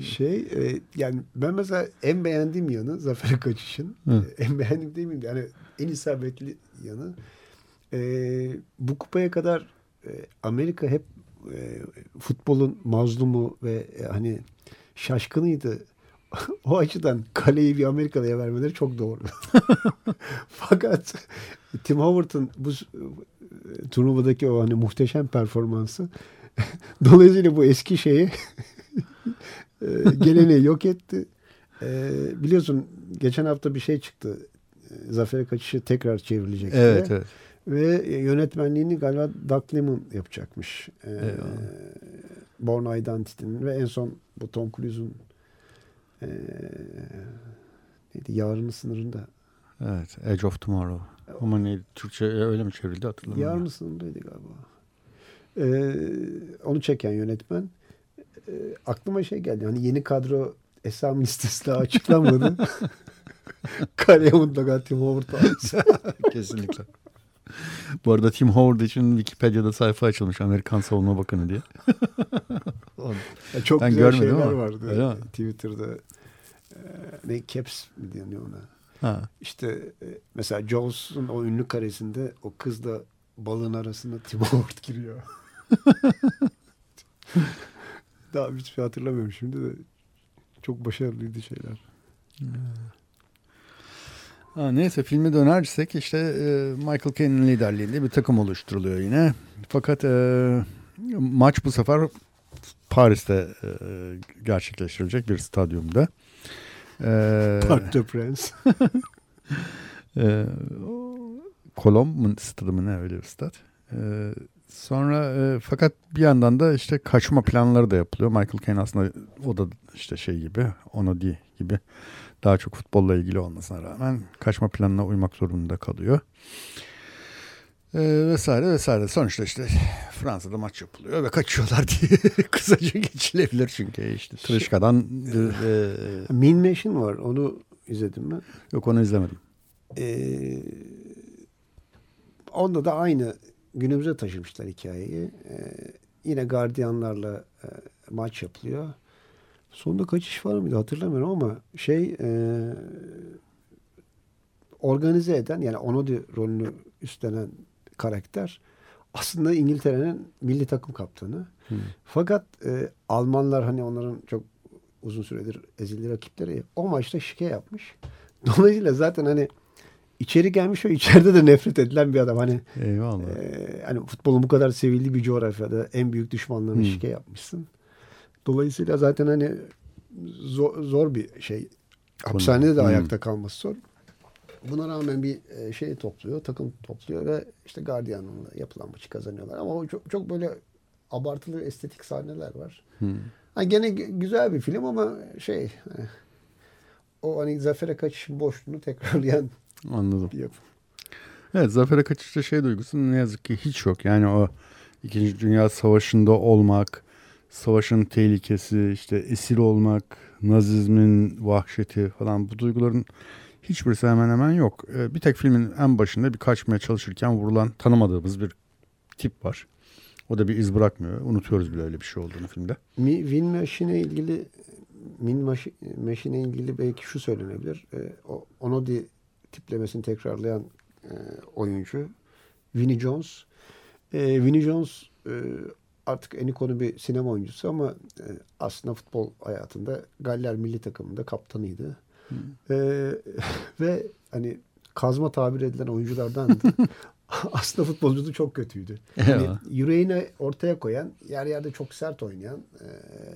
Şey e, yani ben mesela en beğendiğim yanı Zafer Kaçış'ın Hı. e, en beğendiğim değil miyim? Yani en isabetli yanı e, bu kupaya kadar e, Amerika hep e, futbolun mazlumu ve e, hani şaşkınıydı. o açıdan kaleyi bir Amerikalı'ya vermeleri çok doğru. Fakat Tim Howard'ın bu e, turnuvadaki o hani muhteşem performansı dolayısıyla bu eski şeyi e, geleneği yok etti. E, biliyorsun geçen hafta bir şey çıktı. E, Zafer Kaçışı tekrar çevrilecek diye. evet evet. Ve yönetmenliğini galiba Doug Liman yapacakmış. E, Eyvallah. Born Identity'nin ve en son bu Tom Cruise'un e, neydi? Yarının sınırında. Evet, Edge of Tomorrow. Ama neydi? Türkçe öyle mi çevrildi hatırlamıyorum. Yarının sınırındaydı galiba. E, onu çeken yönetmen. E, aklıma şey geldi. Hani yeni kadro esam listesi daha açıklanmadı. Kaleye mutlaka Tim Howard. Kesinlikle. Bu arada Tim Howard için Wikipedia'da sayfa açılmış Amerikan Savunma Bakanı diye. Ya çok Ben güzel şeyler ama. vardı. Öyle? Twitter'da. Ee, ne caps mi deniyor ona? Ha. İşte e, mesela Jaws'un o ünlü karesinde o kızla balığın arasında Tim Howard giriyor. Daha hiçbir şey hatırlamıyorum şimdi de. Çok başarılıydı şeyler. Ha, neyse filme dönersek işte e, Michael Caine'in liderliğinde bir takım oluşturuluyor yine. Fakat e, maç bu sefer Paris'te e, gerçekleştirilecek bir stadyumda. E, Park de Prince. e, Kolomb stadı mı ne öyle bir stat. E, sonra e, fakat bir yandan da işte kaçma planları da yapılıyor. Michael Caine aslında o da işte şey gibi, ono değil gibi daha çok futbolla ilgili olmasına rağmen kaçma planına uymak zorunda kalıyor. Ee, vesaire vesaire. Sonuçta işte Fransa'da maç yapılıyor ve kaçıyorlar diye kısaca geçilebilir çünkü işte Tırışka'dan e, Mean Machine var. Onu izledin mi? yok onu izlemedim. Ee, onda da aynı günümüze taşımışlar hikayeyi. Ee, yine gardiyanlarla e, maç yapılıyor. Sonunda kaç iş var mıydı hatırlamıyorum ama şey e, organize eden yani Onodi rolünü üstlenen karakter aslında İngiltere'nin milli takım kaptanı. Fakat e, Almanlar hani onların çok uzun süredir ezildi rakipleri o maçta şike yapmış. Dolayısıyla zaten hani içeri gelmiş ve içeride de nefret edilen bir adam. Hani Eyvallah. e, hani futbolun bu kadar sevildiği bir coğrafyada en büyük düşmanlarına Hmm. şike yapmışsın. Dolayısıyla zaten hani zor, zor bir şey. Hapishanede de Hmm. ayakta kalması zor. Buna rağmen bir e, şey topluyor, takım topluyor ve işte Guardian'la yapılan maçı kazanıyorlar. Ama o çok, çok böyle abartılı estetik sahneler var. Hmm. Ha gene gü- güzel bir film ama şey e, o hani zafere kaçışın boşluğunu tekrarlayan Anladım. bir yapım. Evet zafere kaçışta şey duygusu ne yazık ki hiç yok. Yani o İkinci Dünya Savaşı'nda olmak, savaşın tehlikesi, işte esir olmak, nazizmin vahşeti falan bu duyguların hiçbirisi hemen hemen yok. Ee, Bir tek filmin en başında bir kaçmaya çalışırken vurulan tanımadığımız bir tip var. O da bir iz bırakmıyor. Unutuyoruz bile öyle bir şey olduğunu filmde. Mi, Win Machine'e ilgili Min Machi- Machine'e ilgili belki şu söylenebilir. E, o Onodi tiplemesini tekrarlayan e, oyuncu Vinnie Jones. E, Vinnie Jones e, artık en ikonu bir sinema oyuncusu ama e, aslında futbol hayatında Galler milli takımında kaptanıydı. E, ve hani kazma tabir edilen oyunculardandı. aslında futbolcu çok kötüydü. Eyvallah. yüreğini ortaya koyan, yer yerde çok sert oynayan, e,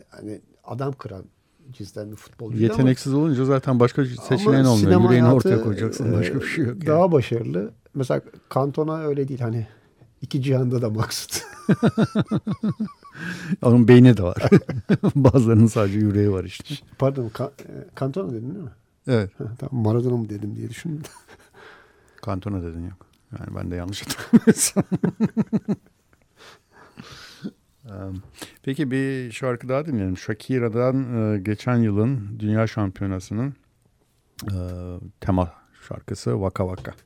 hani adam kıran cinsten bir futbolcu. Yeteneksiz olunca zaten başka seçeneğin olmuyor. Yüreğini ortaya koyacaksın. Başka bir şey yok. yani. Daha başarılı. Mesela Cantona öyle değil. Hani iki cihanda da maksut. Onun beyni de var. Bazılarının sadece yüreği var işte. Pardon, Ka- e, Cantona dedin değil mi? Evet. Ha, tamam Maradona mı dedim diye düşündüm. Kantona dedin yok. Yani ben de yanlış hatırlamıyorsam. Peki bir şarkı daha dinleyelim. Shakira'dan e, geçen yılın Dünya Şampiyonası'nın e, tema şarkısı Waka Waka.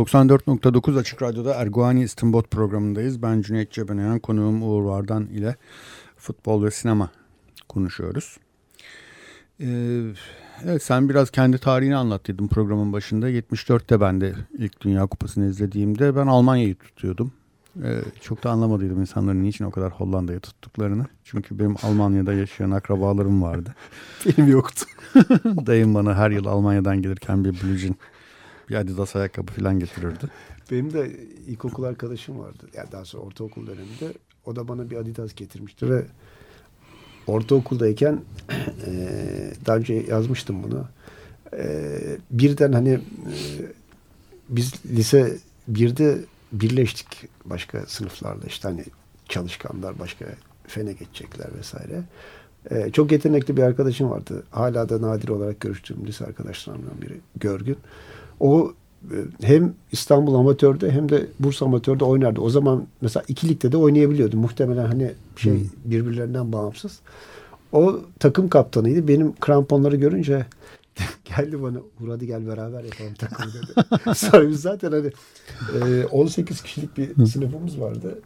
94.9 Açık Radyo'da Erguani İstinbot programındayız. Ben Cüneyt Cebenayan, konuğum Uğur Vardan ile futbol ve sinema konuşuyoruz. Ee, evet sen biraz kendi tarihini anlattıydın programın başında. 74'te ben de ilk Dünya Kupası'nı izlediğimde ben Almanya'yı tutuyordum. Ee, çok da anlamadıydım insanların niçin o kadar Hollanda'yı tuttuklarını. Çünkü benim Almanya'da yaşayan akrabalarım vardı. Benim yoktu. Dayım bana her yıl Almanya'dan gelirken bir jean, bir Adidas ayakkabı falan getirirdi. Benim de ilkokul arkadaşım vardı. Yani daha sonra ortaokul döneminde. O da bana bir Adidas getirmişti ve ortaokuldayken eee daha önce yazmıştım bunu. Eee, birden hani eee, biz lise birde birleştik başka sınıflarla işte hani çalışkanlar başka fene geçecekler vesaire. Eee, çok yetenekli bir arkadaşım vardı. Hala da nadir olarak görüştüğüm lise arkadaşlarımdan biri Görgün. O e, hem İstanbul Amatör'de hem de Bursa Amatör'de oynardı. O zaman mesela iki ligde de oynayabiliyordu. Muhtemelen hani şey birbirlerinden bağımsız. O takım kaptanıydı. Benim kramponları görünce geldi bana hadi gel beraber yapalım takımı dedi. Sonra biz zaten hani e, 18 kişilik bir sınıfımız vardı.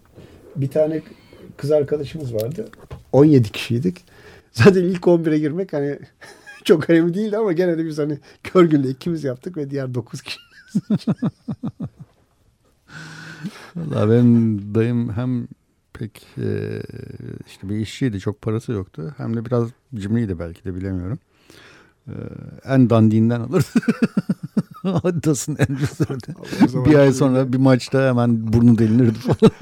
Bir tane kız arkadaşımız vardı. 17 kişiydik. Zaten ilk 11'e girmek hani çok önemli değildi ama gene de biz hani Görgün'le ikimiz yaptık ve diğer 9 kişi. Valla benim dayım hem pek e, işte bir işçiydi çok parası yoktu hem de biraz cimriydi belki de bilemiyorum. E, en dandiğinden alırdı. Adidas'ın zaman Bir ay sonra bir maçta hemen burnu delinirdi falan.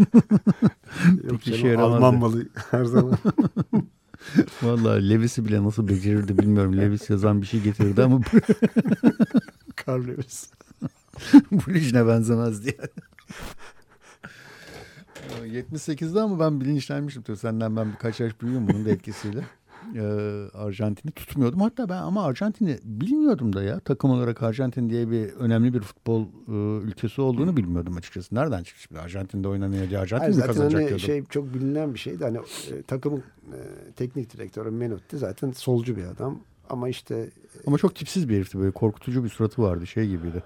Yok canım. Alman malı her zaman. Valla Levis'i bile nasıl becerirdi bilmiyorum. Levis yazan bir şey getirirdi ama Carl Lewis. bu işine benzemezdi yani. 78'de ama ben bilinçlenmiştim. Tabii senden ben birkaç yaş büyüğüm bunun da etkisiyle. Ee, Arjantin'i tutmuyordum. Hatta ben ama Arjantin'i bilmiyordum da ya. Takım olarak Arjantin diye bir önemli bir futbol e, ülkesi olduğunu bilmiyordum açıkçası. Nereden çıktı şimdi? Arjantin'de oynanıyor diye Arjantin Hayır, mi kazanacak hani diyordum. şey çok bilinen bir şeydi. Hani e, takımın e, teknik direktörü Menotti zaten solcu bir adam. Ama işte Ama çok tipsiz bir herifti böyle. Korkutucu bir suratı vardı. Şey gibiydi.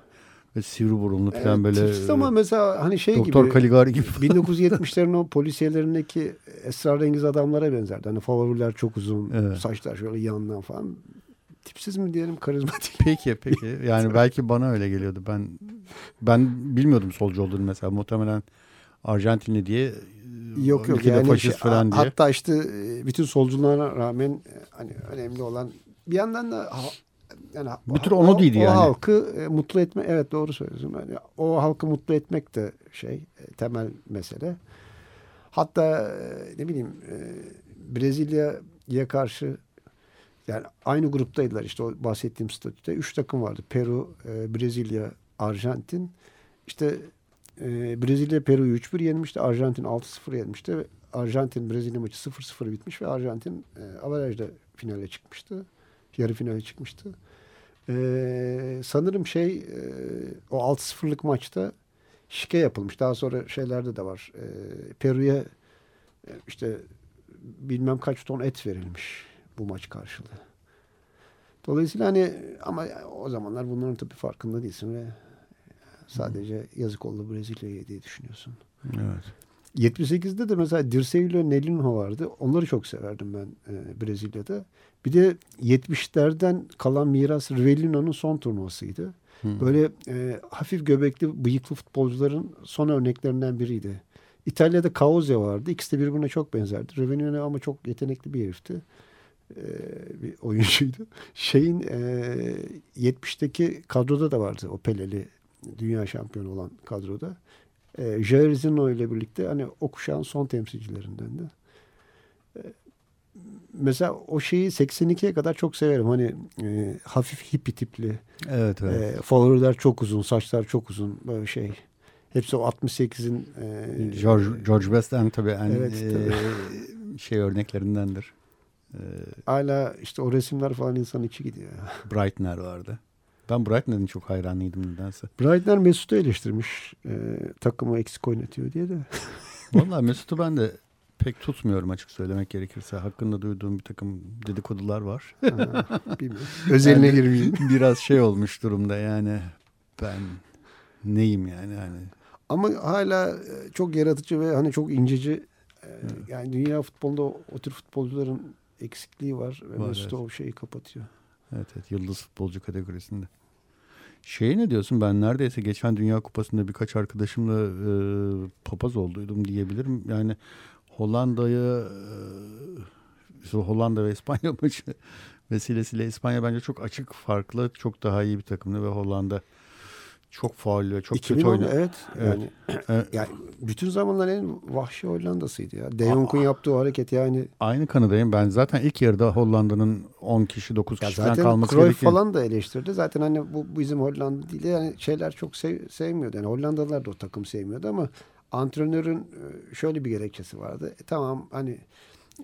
Ve sivri burunlu falan e, böyle. tipsiz ama mesela hani şey Doktor gibi Caligari gibi. 1970'lerin o polisiyelerindeki esrarengiz adamlara benzerdi. Hani favoriler çok uzun, Evet. saçlar şöyle yandan falan. Tipsiz mi diyelim, karizmatik. Peki peki. Yani belki bana öyle geliyordu. Ben ben bilmiyordum solcu olduğunu mesela. Muhtemelen Arjantinli diye Yok yok ülkede yani faşist şey- falan diye. hatta işte e, bütün solculuğuna rağmen e, hani önemli olan bir yandan da yani Bir tür onu o, değil o yani. halkı e, mutlu etme evet doğru söylüyorsun. Yani o halkı mutlu etmek de şey e, temel mesele. Hatta e, ne bileyim e, Brezilya'ya karşı yani aynı gruptaydılar işte o bahsettiğim statüde. Üç takım vardı. Peru, e, Brezilya, Arjantin. İşte e, Brezilya Peru'yu 3-1 yenmişti. Arjantin 6-0 yenmişti. Arjantin Brezilya maçı 0-0 bitmiş ve Arjantin e, finale çıkmıştı. Yarı finale çıkmıştı. E, sanırım şey e, o 6-0'lık maçta şike yapılmış. Daha sonra şeylerde de var. E, Peru'ya işte bilmem kaç ton et verilmiş bu maç karşılığı. Dolayısıyla hani ama o zamanlar bunların tabii farkında değilsin ve sadece yazık oldu Brezilya'ya diye düşünüyorsun. Evet. 78'de de mesela Dirceu Nelinho vardı. Onları çok severdim ben e, Brezilya'da. Bir de 70'lerden kalan miras Rivellino'nun son turnuvasıydı. Böyle e, hafif göbekli, bıyıklı futbolcuların son örneklerinden biriydi. İtalya'da Kauze vardı. İkisi de birbirine çok benzerdi. Rivellino ama çok yetenekli bir herifti. E, bir oyuncuydu. Şeyin e, 70'teki kadroda da vardı o Peleli dünya şampiyonu olan kadroda. E, Jair Zino ile birlikte hani o kuşağın son temsilcilerinden de. E, mesela o şeyi 82'ye kadar çok severim. Hani e, hafif hippi tipli. Evet, evet. E, follower'lar çok uzun, saçlar çok uzun böyle şey. Hepsi o 68'in e, George, George Best en tabii en Evet, e, şey örneklerindendir. E, hala işte o resimler falan insanın içi gidiyor. Breitner vardı. Ben Breitner'in çok hayranıydım nedense. Brightner Mesut'u eleştirmiş. E, takımı eksik oynatıyor diye de. Vallahi Mesut'u ben de pek tutmuyorum açık söylemek gerekirse. Hakkında duyduğum bir takım dedikodular var. Ha. Özeline Yani girmeyeyim. Biraz şey olmuş durumda yani ben neyim yani hani. Ama hala e, çok yaratıcı ve hani çok inceci. e, Yani dünya futbolunda o, o tür futbolcuların eksikliği var. Ve Var, Mesut evet. o şeyi kapatıyor. Evet evet yıldız futbolcu kategorisinde. Şey ne diyorsun ben neredeyse geçen Dünya Kupası'nda birkaç arkadaşımla e, papaz olduydum diyebilirim. Yani Hollanda'yı e, Hollanda ve İspanya maçı vesilesiyle İspanya bence çok açık farklı çok daha iyi bir takımdı ve Hollanda çok faul ve çok kötü 2010 oynadı. evet. Yani, Evet. yani bütün zamanların en vahşi Hollanda'sıydı ya. De Jong'un yaptığı o hareket yani. Aynı kanıdayım. Ben zaten ilk yarıda Hollanda'nın 10 kişi 9 Ya kişi falan zaten kalması Cruyff gerekiyor. falan da eleştirdi. Zaten hani bu bizim Hollanda değil. Yani şeyler çok sev, sevmiyordu. Yani Hollandalılar da o takım sevmiyordu ama antrenörün e, şöyle bir gerekçesi vardı. E, tamam hani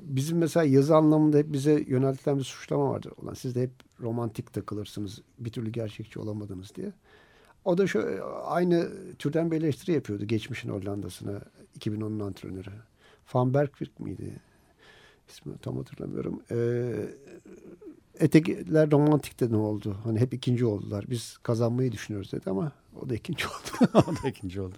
bizim mesela yazı anlamında hep bize yöneltilen bir suçlama vardı. Ulan siz de hep romantik takılırsınız. Bir türlü gerçekçi olamadınız diye. O da şu aynı türden bir eleştiri yapıyordu geçmişin Hollanda'sına 2010'un antrenörü. Van Bergwijk miydi? İsmini tam hatırlamıyorum. Ee, etekler romantik de ne oldu? Hani hep ikinci oldular. Biz kazanmayı düşünüyoruz dedi ama o da ikinci oldu. o da ikinci oldu.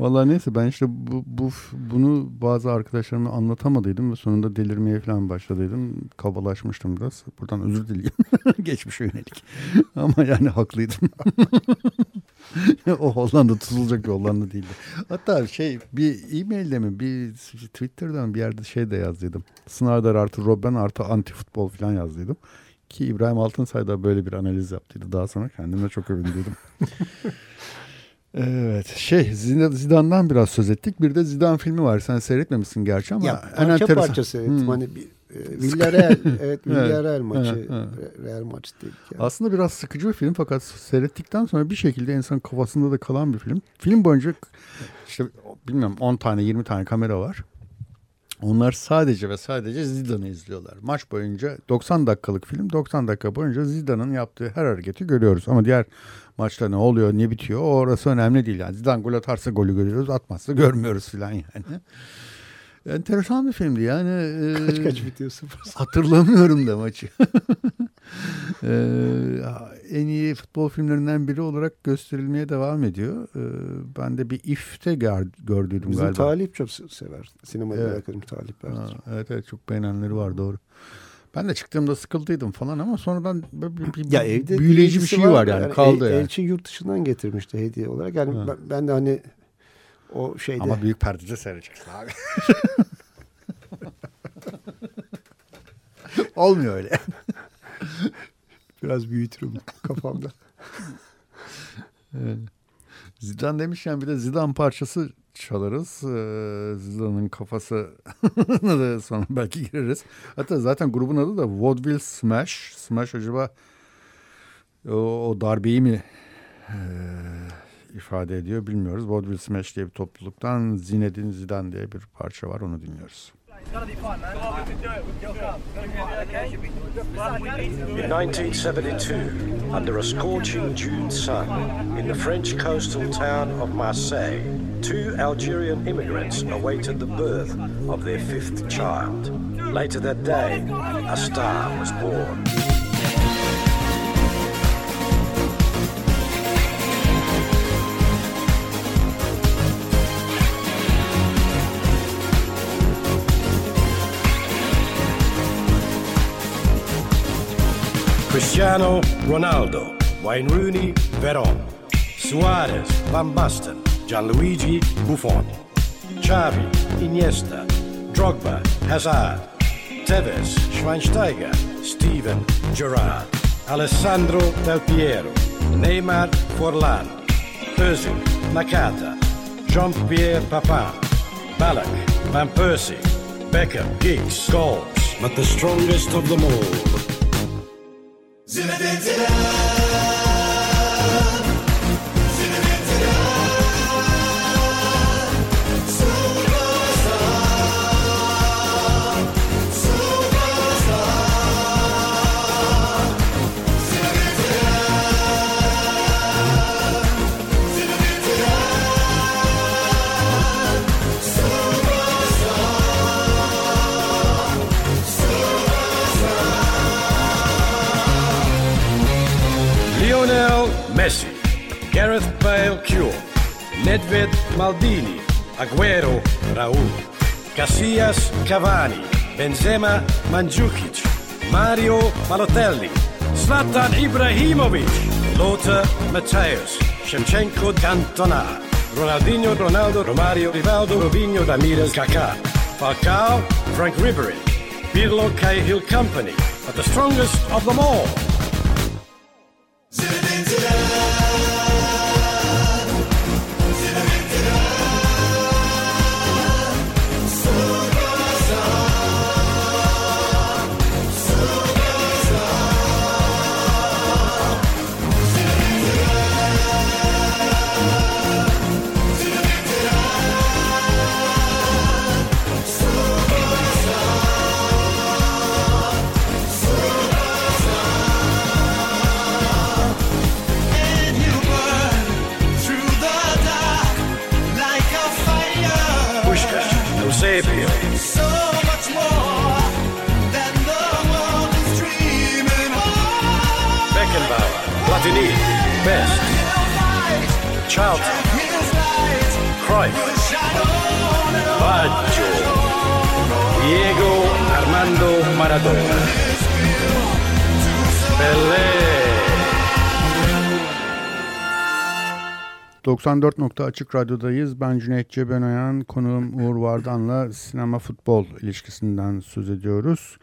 Vallahi neyse ben işte bu, bu bunu bazı arkadaşlarıma anlatamadıydım ve sonunda delirmeye falan başladıydım. Kabalaşmıştım biraz. Buradan özür dileyim. Geçmişe yönelik. Ama yani haklıydım. o Hollanda tutulacak bir Hollanda değildi. Hatta şey bir e-mailde mi bir Twitter'dan bir yerde şey de yazdıydım. Snyder artı Robben artı anti futbol falan yazdıydım. Ki İbrahim Altınsay da böyle bir analiz yaptıydı. Daha sonra kendime çok övündüydüm. Evet şey Zidane- Zidane'dan biraz söz ettik. Bir de Zidane filmi var. Sen seyretmemişsin gerçi ama ya en parça enteresan. parça seyrettim. Hmm. Hani bir e, Villarreal, evet Villarreal Evet, maçı, evet, evet. Re- Real maçı değil. Yani. Aslında biraz sıkıcı bir film fakat seyrettikten sonra bir şekilde insan kafasında da kalan bir film. Film boyunca işte bilmiyorum 10 tane 20 tane kamera var. Onlar sadece ve sadece Zidane'ı izliyorlar. Maç boyunca 90 dakikalık film 90 dakika boyunca Zidane'ın yaptığı her hareketi görüyoruz. Ama diğer maçta ne oluyor ne bitiyor orası önemli değil. Yani Zidane gol atarsa golü görüyoruz atmazsa görmüyoruz filan yani. Enteresan bir filmdi yani. Kaç e, kaç bitiyor sıfır. Hatırlamıyorum da maçı. Ee, en iyi futbol filmlerinden biri olarak gösterilmeye devam ediyor. Ee, ben de bir ifte gör, gördüydüm Bizim galiba. Talip çok se- sever. Sinema Evet. arkadaşım Talip Ertuğrul. evet evet çok beğenenleri var doğru. Ben de çıktığımda sıkıldıydım falan ama sonradan bir, bir Ya evde büyüleyici bir şey var yani, kaldı El- yani. Elçi yurt dışından getirmişti hediye olarak. Yani Ha. ben, ben de hani o şeyde Ama büyük perdede seyredeceksin abi. Olmuyor öyle. Biraz büyütürüm kafamda. Evet. Zidane demişken bir de Zidane parçası çalarız. Ee, Zidane'ın kafası da sonra belki gireriz. Hatta zaten grubun adı da Vaudeville Smash. Smash acaba o, o darbeyi mi e, ifade ediyor bilmiyoruz. Vaudeville Smash diye bir topluluktan Zinedine Zidane diye bir parça var onu dinliyoruz. In 1972, under a scorching June sun, in the French coastal town of Marseille, two Algerian immigrants awaited the birth of their fifth child. Later that day, a star was born. Cristiano Ronaldo, Wayne Rooney, Veron, Suarez, Van Basten, Gianluigi Buffon, Xavi, Iniesta, Drogba, Hazard, Tevez, Schweinsteiger, Steven Gerrard, Alessandro Del Piero, Neymar Forlan, Özil, Nakata, Jean-Pierre Papin, Ballack, Van Persie, Beckham, Giggs, Scholes, but the strongest of them all Zilligan, zilligan. Maldini, Aguero Raul, Casillas Cavani, Benzema Mandzukic, Mario Balotelli, Zlatan Ibrahimovic, Lothar Matthäus, Shevchenko Cantona, Ronaldinho Ronaldo Romario Rivaldo Robinho Ramirez Kaká, Falcao Frank Ribery, Pirlo Cahill Company, but the strongest of them all 94 nokta açık radyodayız. Ben Cüneyt Cebenoyan, konuğum Uğur Vardan'la sinema futbol ilişkisinden söz ediyoruz.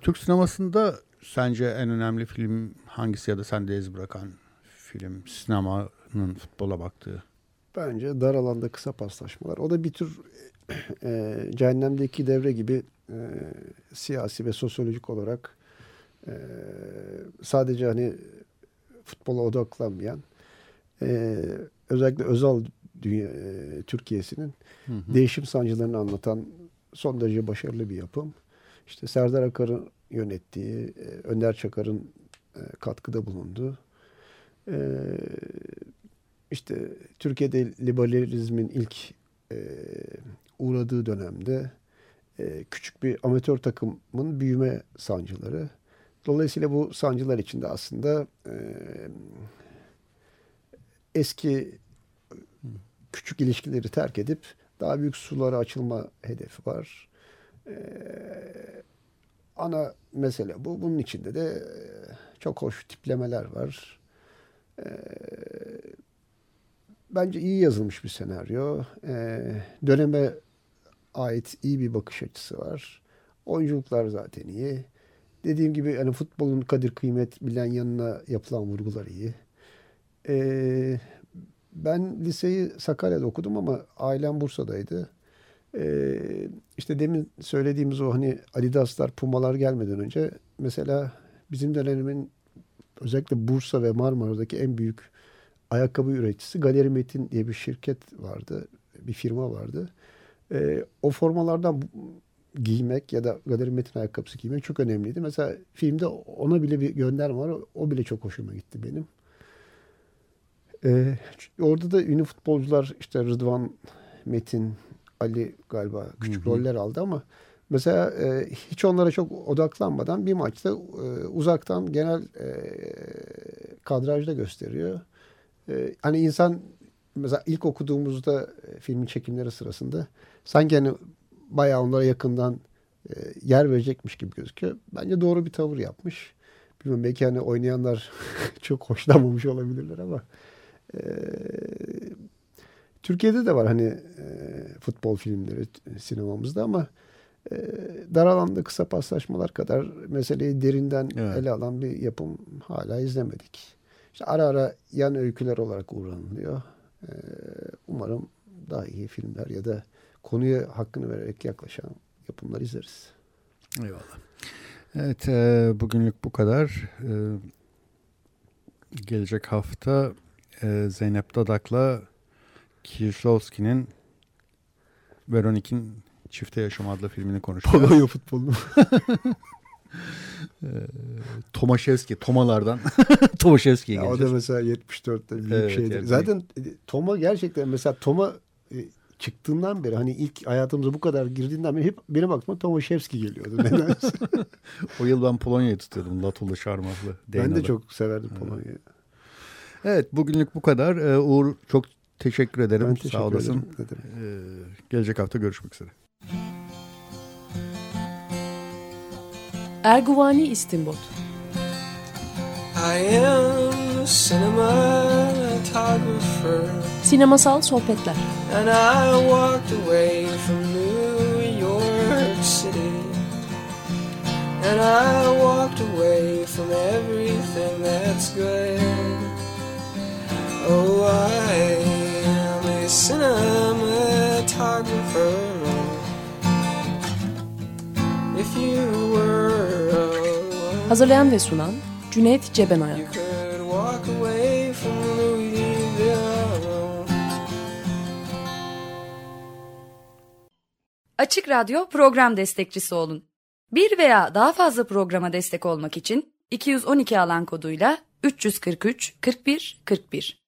Türk sinemasında sence en önemli film hangisi ya da sende iz bırakan film sinemanın futbola baktığı? Bence dar alanda kısa paslaşmalar. O da bir tür e, cehennemdeki devre gibi e, siyasi ve sosyolojik olarak e, sadece hani futbola odaklanmayan e, özellikle özel dünya, e, Türkiye'sinin değişim sancılarını anlatan son derece başarılı bir yapım. İşte Serdar Akar'ın yönettiği, e, Önder Çakar'ın e, katkıda bulunduğu e, işte Türkiye'de liberalizmin ilk e, uğradığı dönemde e, küçük bir amatör takımın büyüme sancıları. Dolayısıyla bu sancılar içinde aslında e, eski küçük ilişkileri terk edip daha büyük sulara açılma hedefi var. E, ana mesele bu. Bunun içinde de e, çok hoş tiplemeler var. E, bence iyi yazılmış bir senaryo. E, döneme ait iyi bir bakış açısı var. Oyunculuklar zaten iyi. dediğim gibi hani futbolun kadir kıymet bilen yanına yapılan vurgular iyi. Ee, ben liseyi Sakarya'da okudum ama ailem Bursa'daydı. Ee, işte demin söylediğimiz o hani Adidas'lar, Pumalar gelmeden önce mesela bizim dönemimin özellikle Bursa ve Marmara'daki en büyük ayakkabı üreticisi Galeri Metin diye bir şirket vardı. Bir firma vardı. Ee, o formalardan giymek ya da Galeri Metin ayakkabısı giymek çok önemliydi. Mesela filmde ona bile bir gönderme var. O bile çok hoşuma gitti benim. Ee, orada da ünlü futbolcular işte Rıdvan, Metin, Ali galiba küçük roller aldı ama mesela e, hiç onlara çok odaklanmadan bir maçta e, uzaktan genel e, kadrajda gösteriyor. E, hani insan mesela ilk okuduğumuzda e, filmin çekimleri sırasında sanki hani bayağı onlara yakından e, yer verecekmiş gibi gözüküyor. Bence doğru bir tavır yapmış. Bilmiyorum belki hani oynayanlar çok hoşlanmamış olabilirler ama e, Türkiye'de de var hani e, futbol filmleri sinemamızda ama e, dar alanda kısa paslaşmalar kadar meseleyi derinden Evet. ele alan bir yapım hala izlemedik. İşte ara ara yan öyküler olarak uğranılıyor. E, umarım daha iyi filmler ya da konuya hakkını vererek yaklaşan yapımlar izleriz. Eyvallah. Evet e, bugünlük bu kadar. E, gelecek hafta e, Zeynep Dadak'la Kieślowski'nin Veronik'in Çifte Yaşam adlı filmini konuşacağız. Polonya futbolu. Tomaszewski, Tomalardan Tomaszewski'ye Ya o da geleceğiz. mesela 74'te büyük Evet, şeydi. yani Zaten e, Toma gerçekten mesela Toma e, çıktığından beri hani ilk hayatımıza bu kadar girdiğinden beri hep benim aklıma Tomaszewski geliyordu. Nedense. O yıl ben Polonya'yı tutuyordum. Latulu Şarmaflı. ben de çok severdim Polonya'yı. Evet bugünlük bu kadar. E, Uğur çok teşekkür ederim. Ben teşekkür Sağ olasın. ederim. Ne demek. E, gelecek hafta görüşmek üzere. Erguvani İstinbot I am a cinematographer, Sinemasal Sohbetler and I walked away from New York City. And I walked away from everything that's good. Oh, I am a cinematographer. If you were alone, Hazırlayan ve sunan Cüneyt Cebenayak you could walk away from. Açık Radyo program destekçisi olun. Bir veya daha fazla programa destek olmak için 212 alan koduyla 343 41 41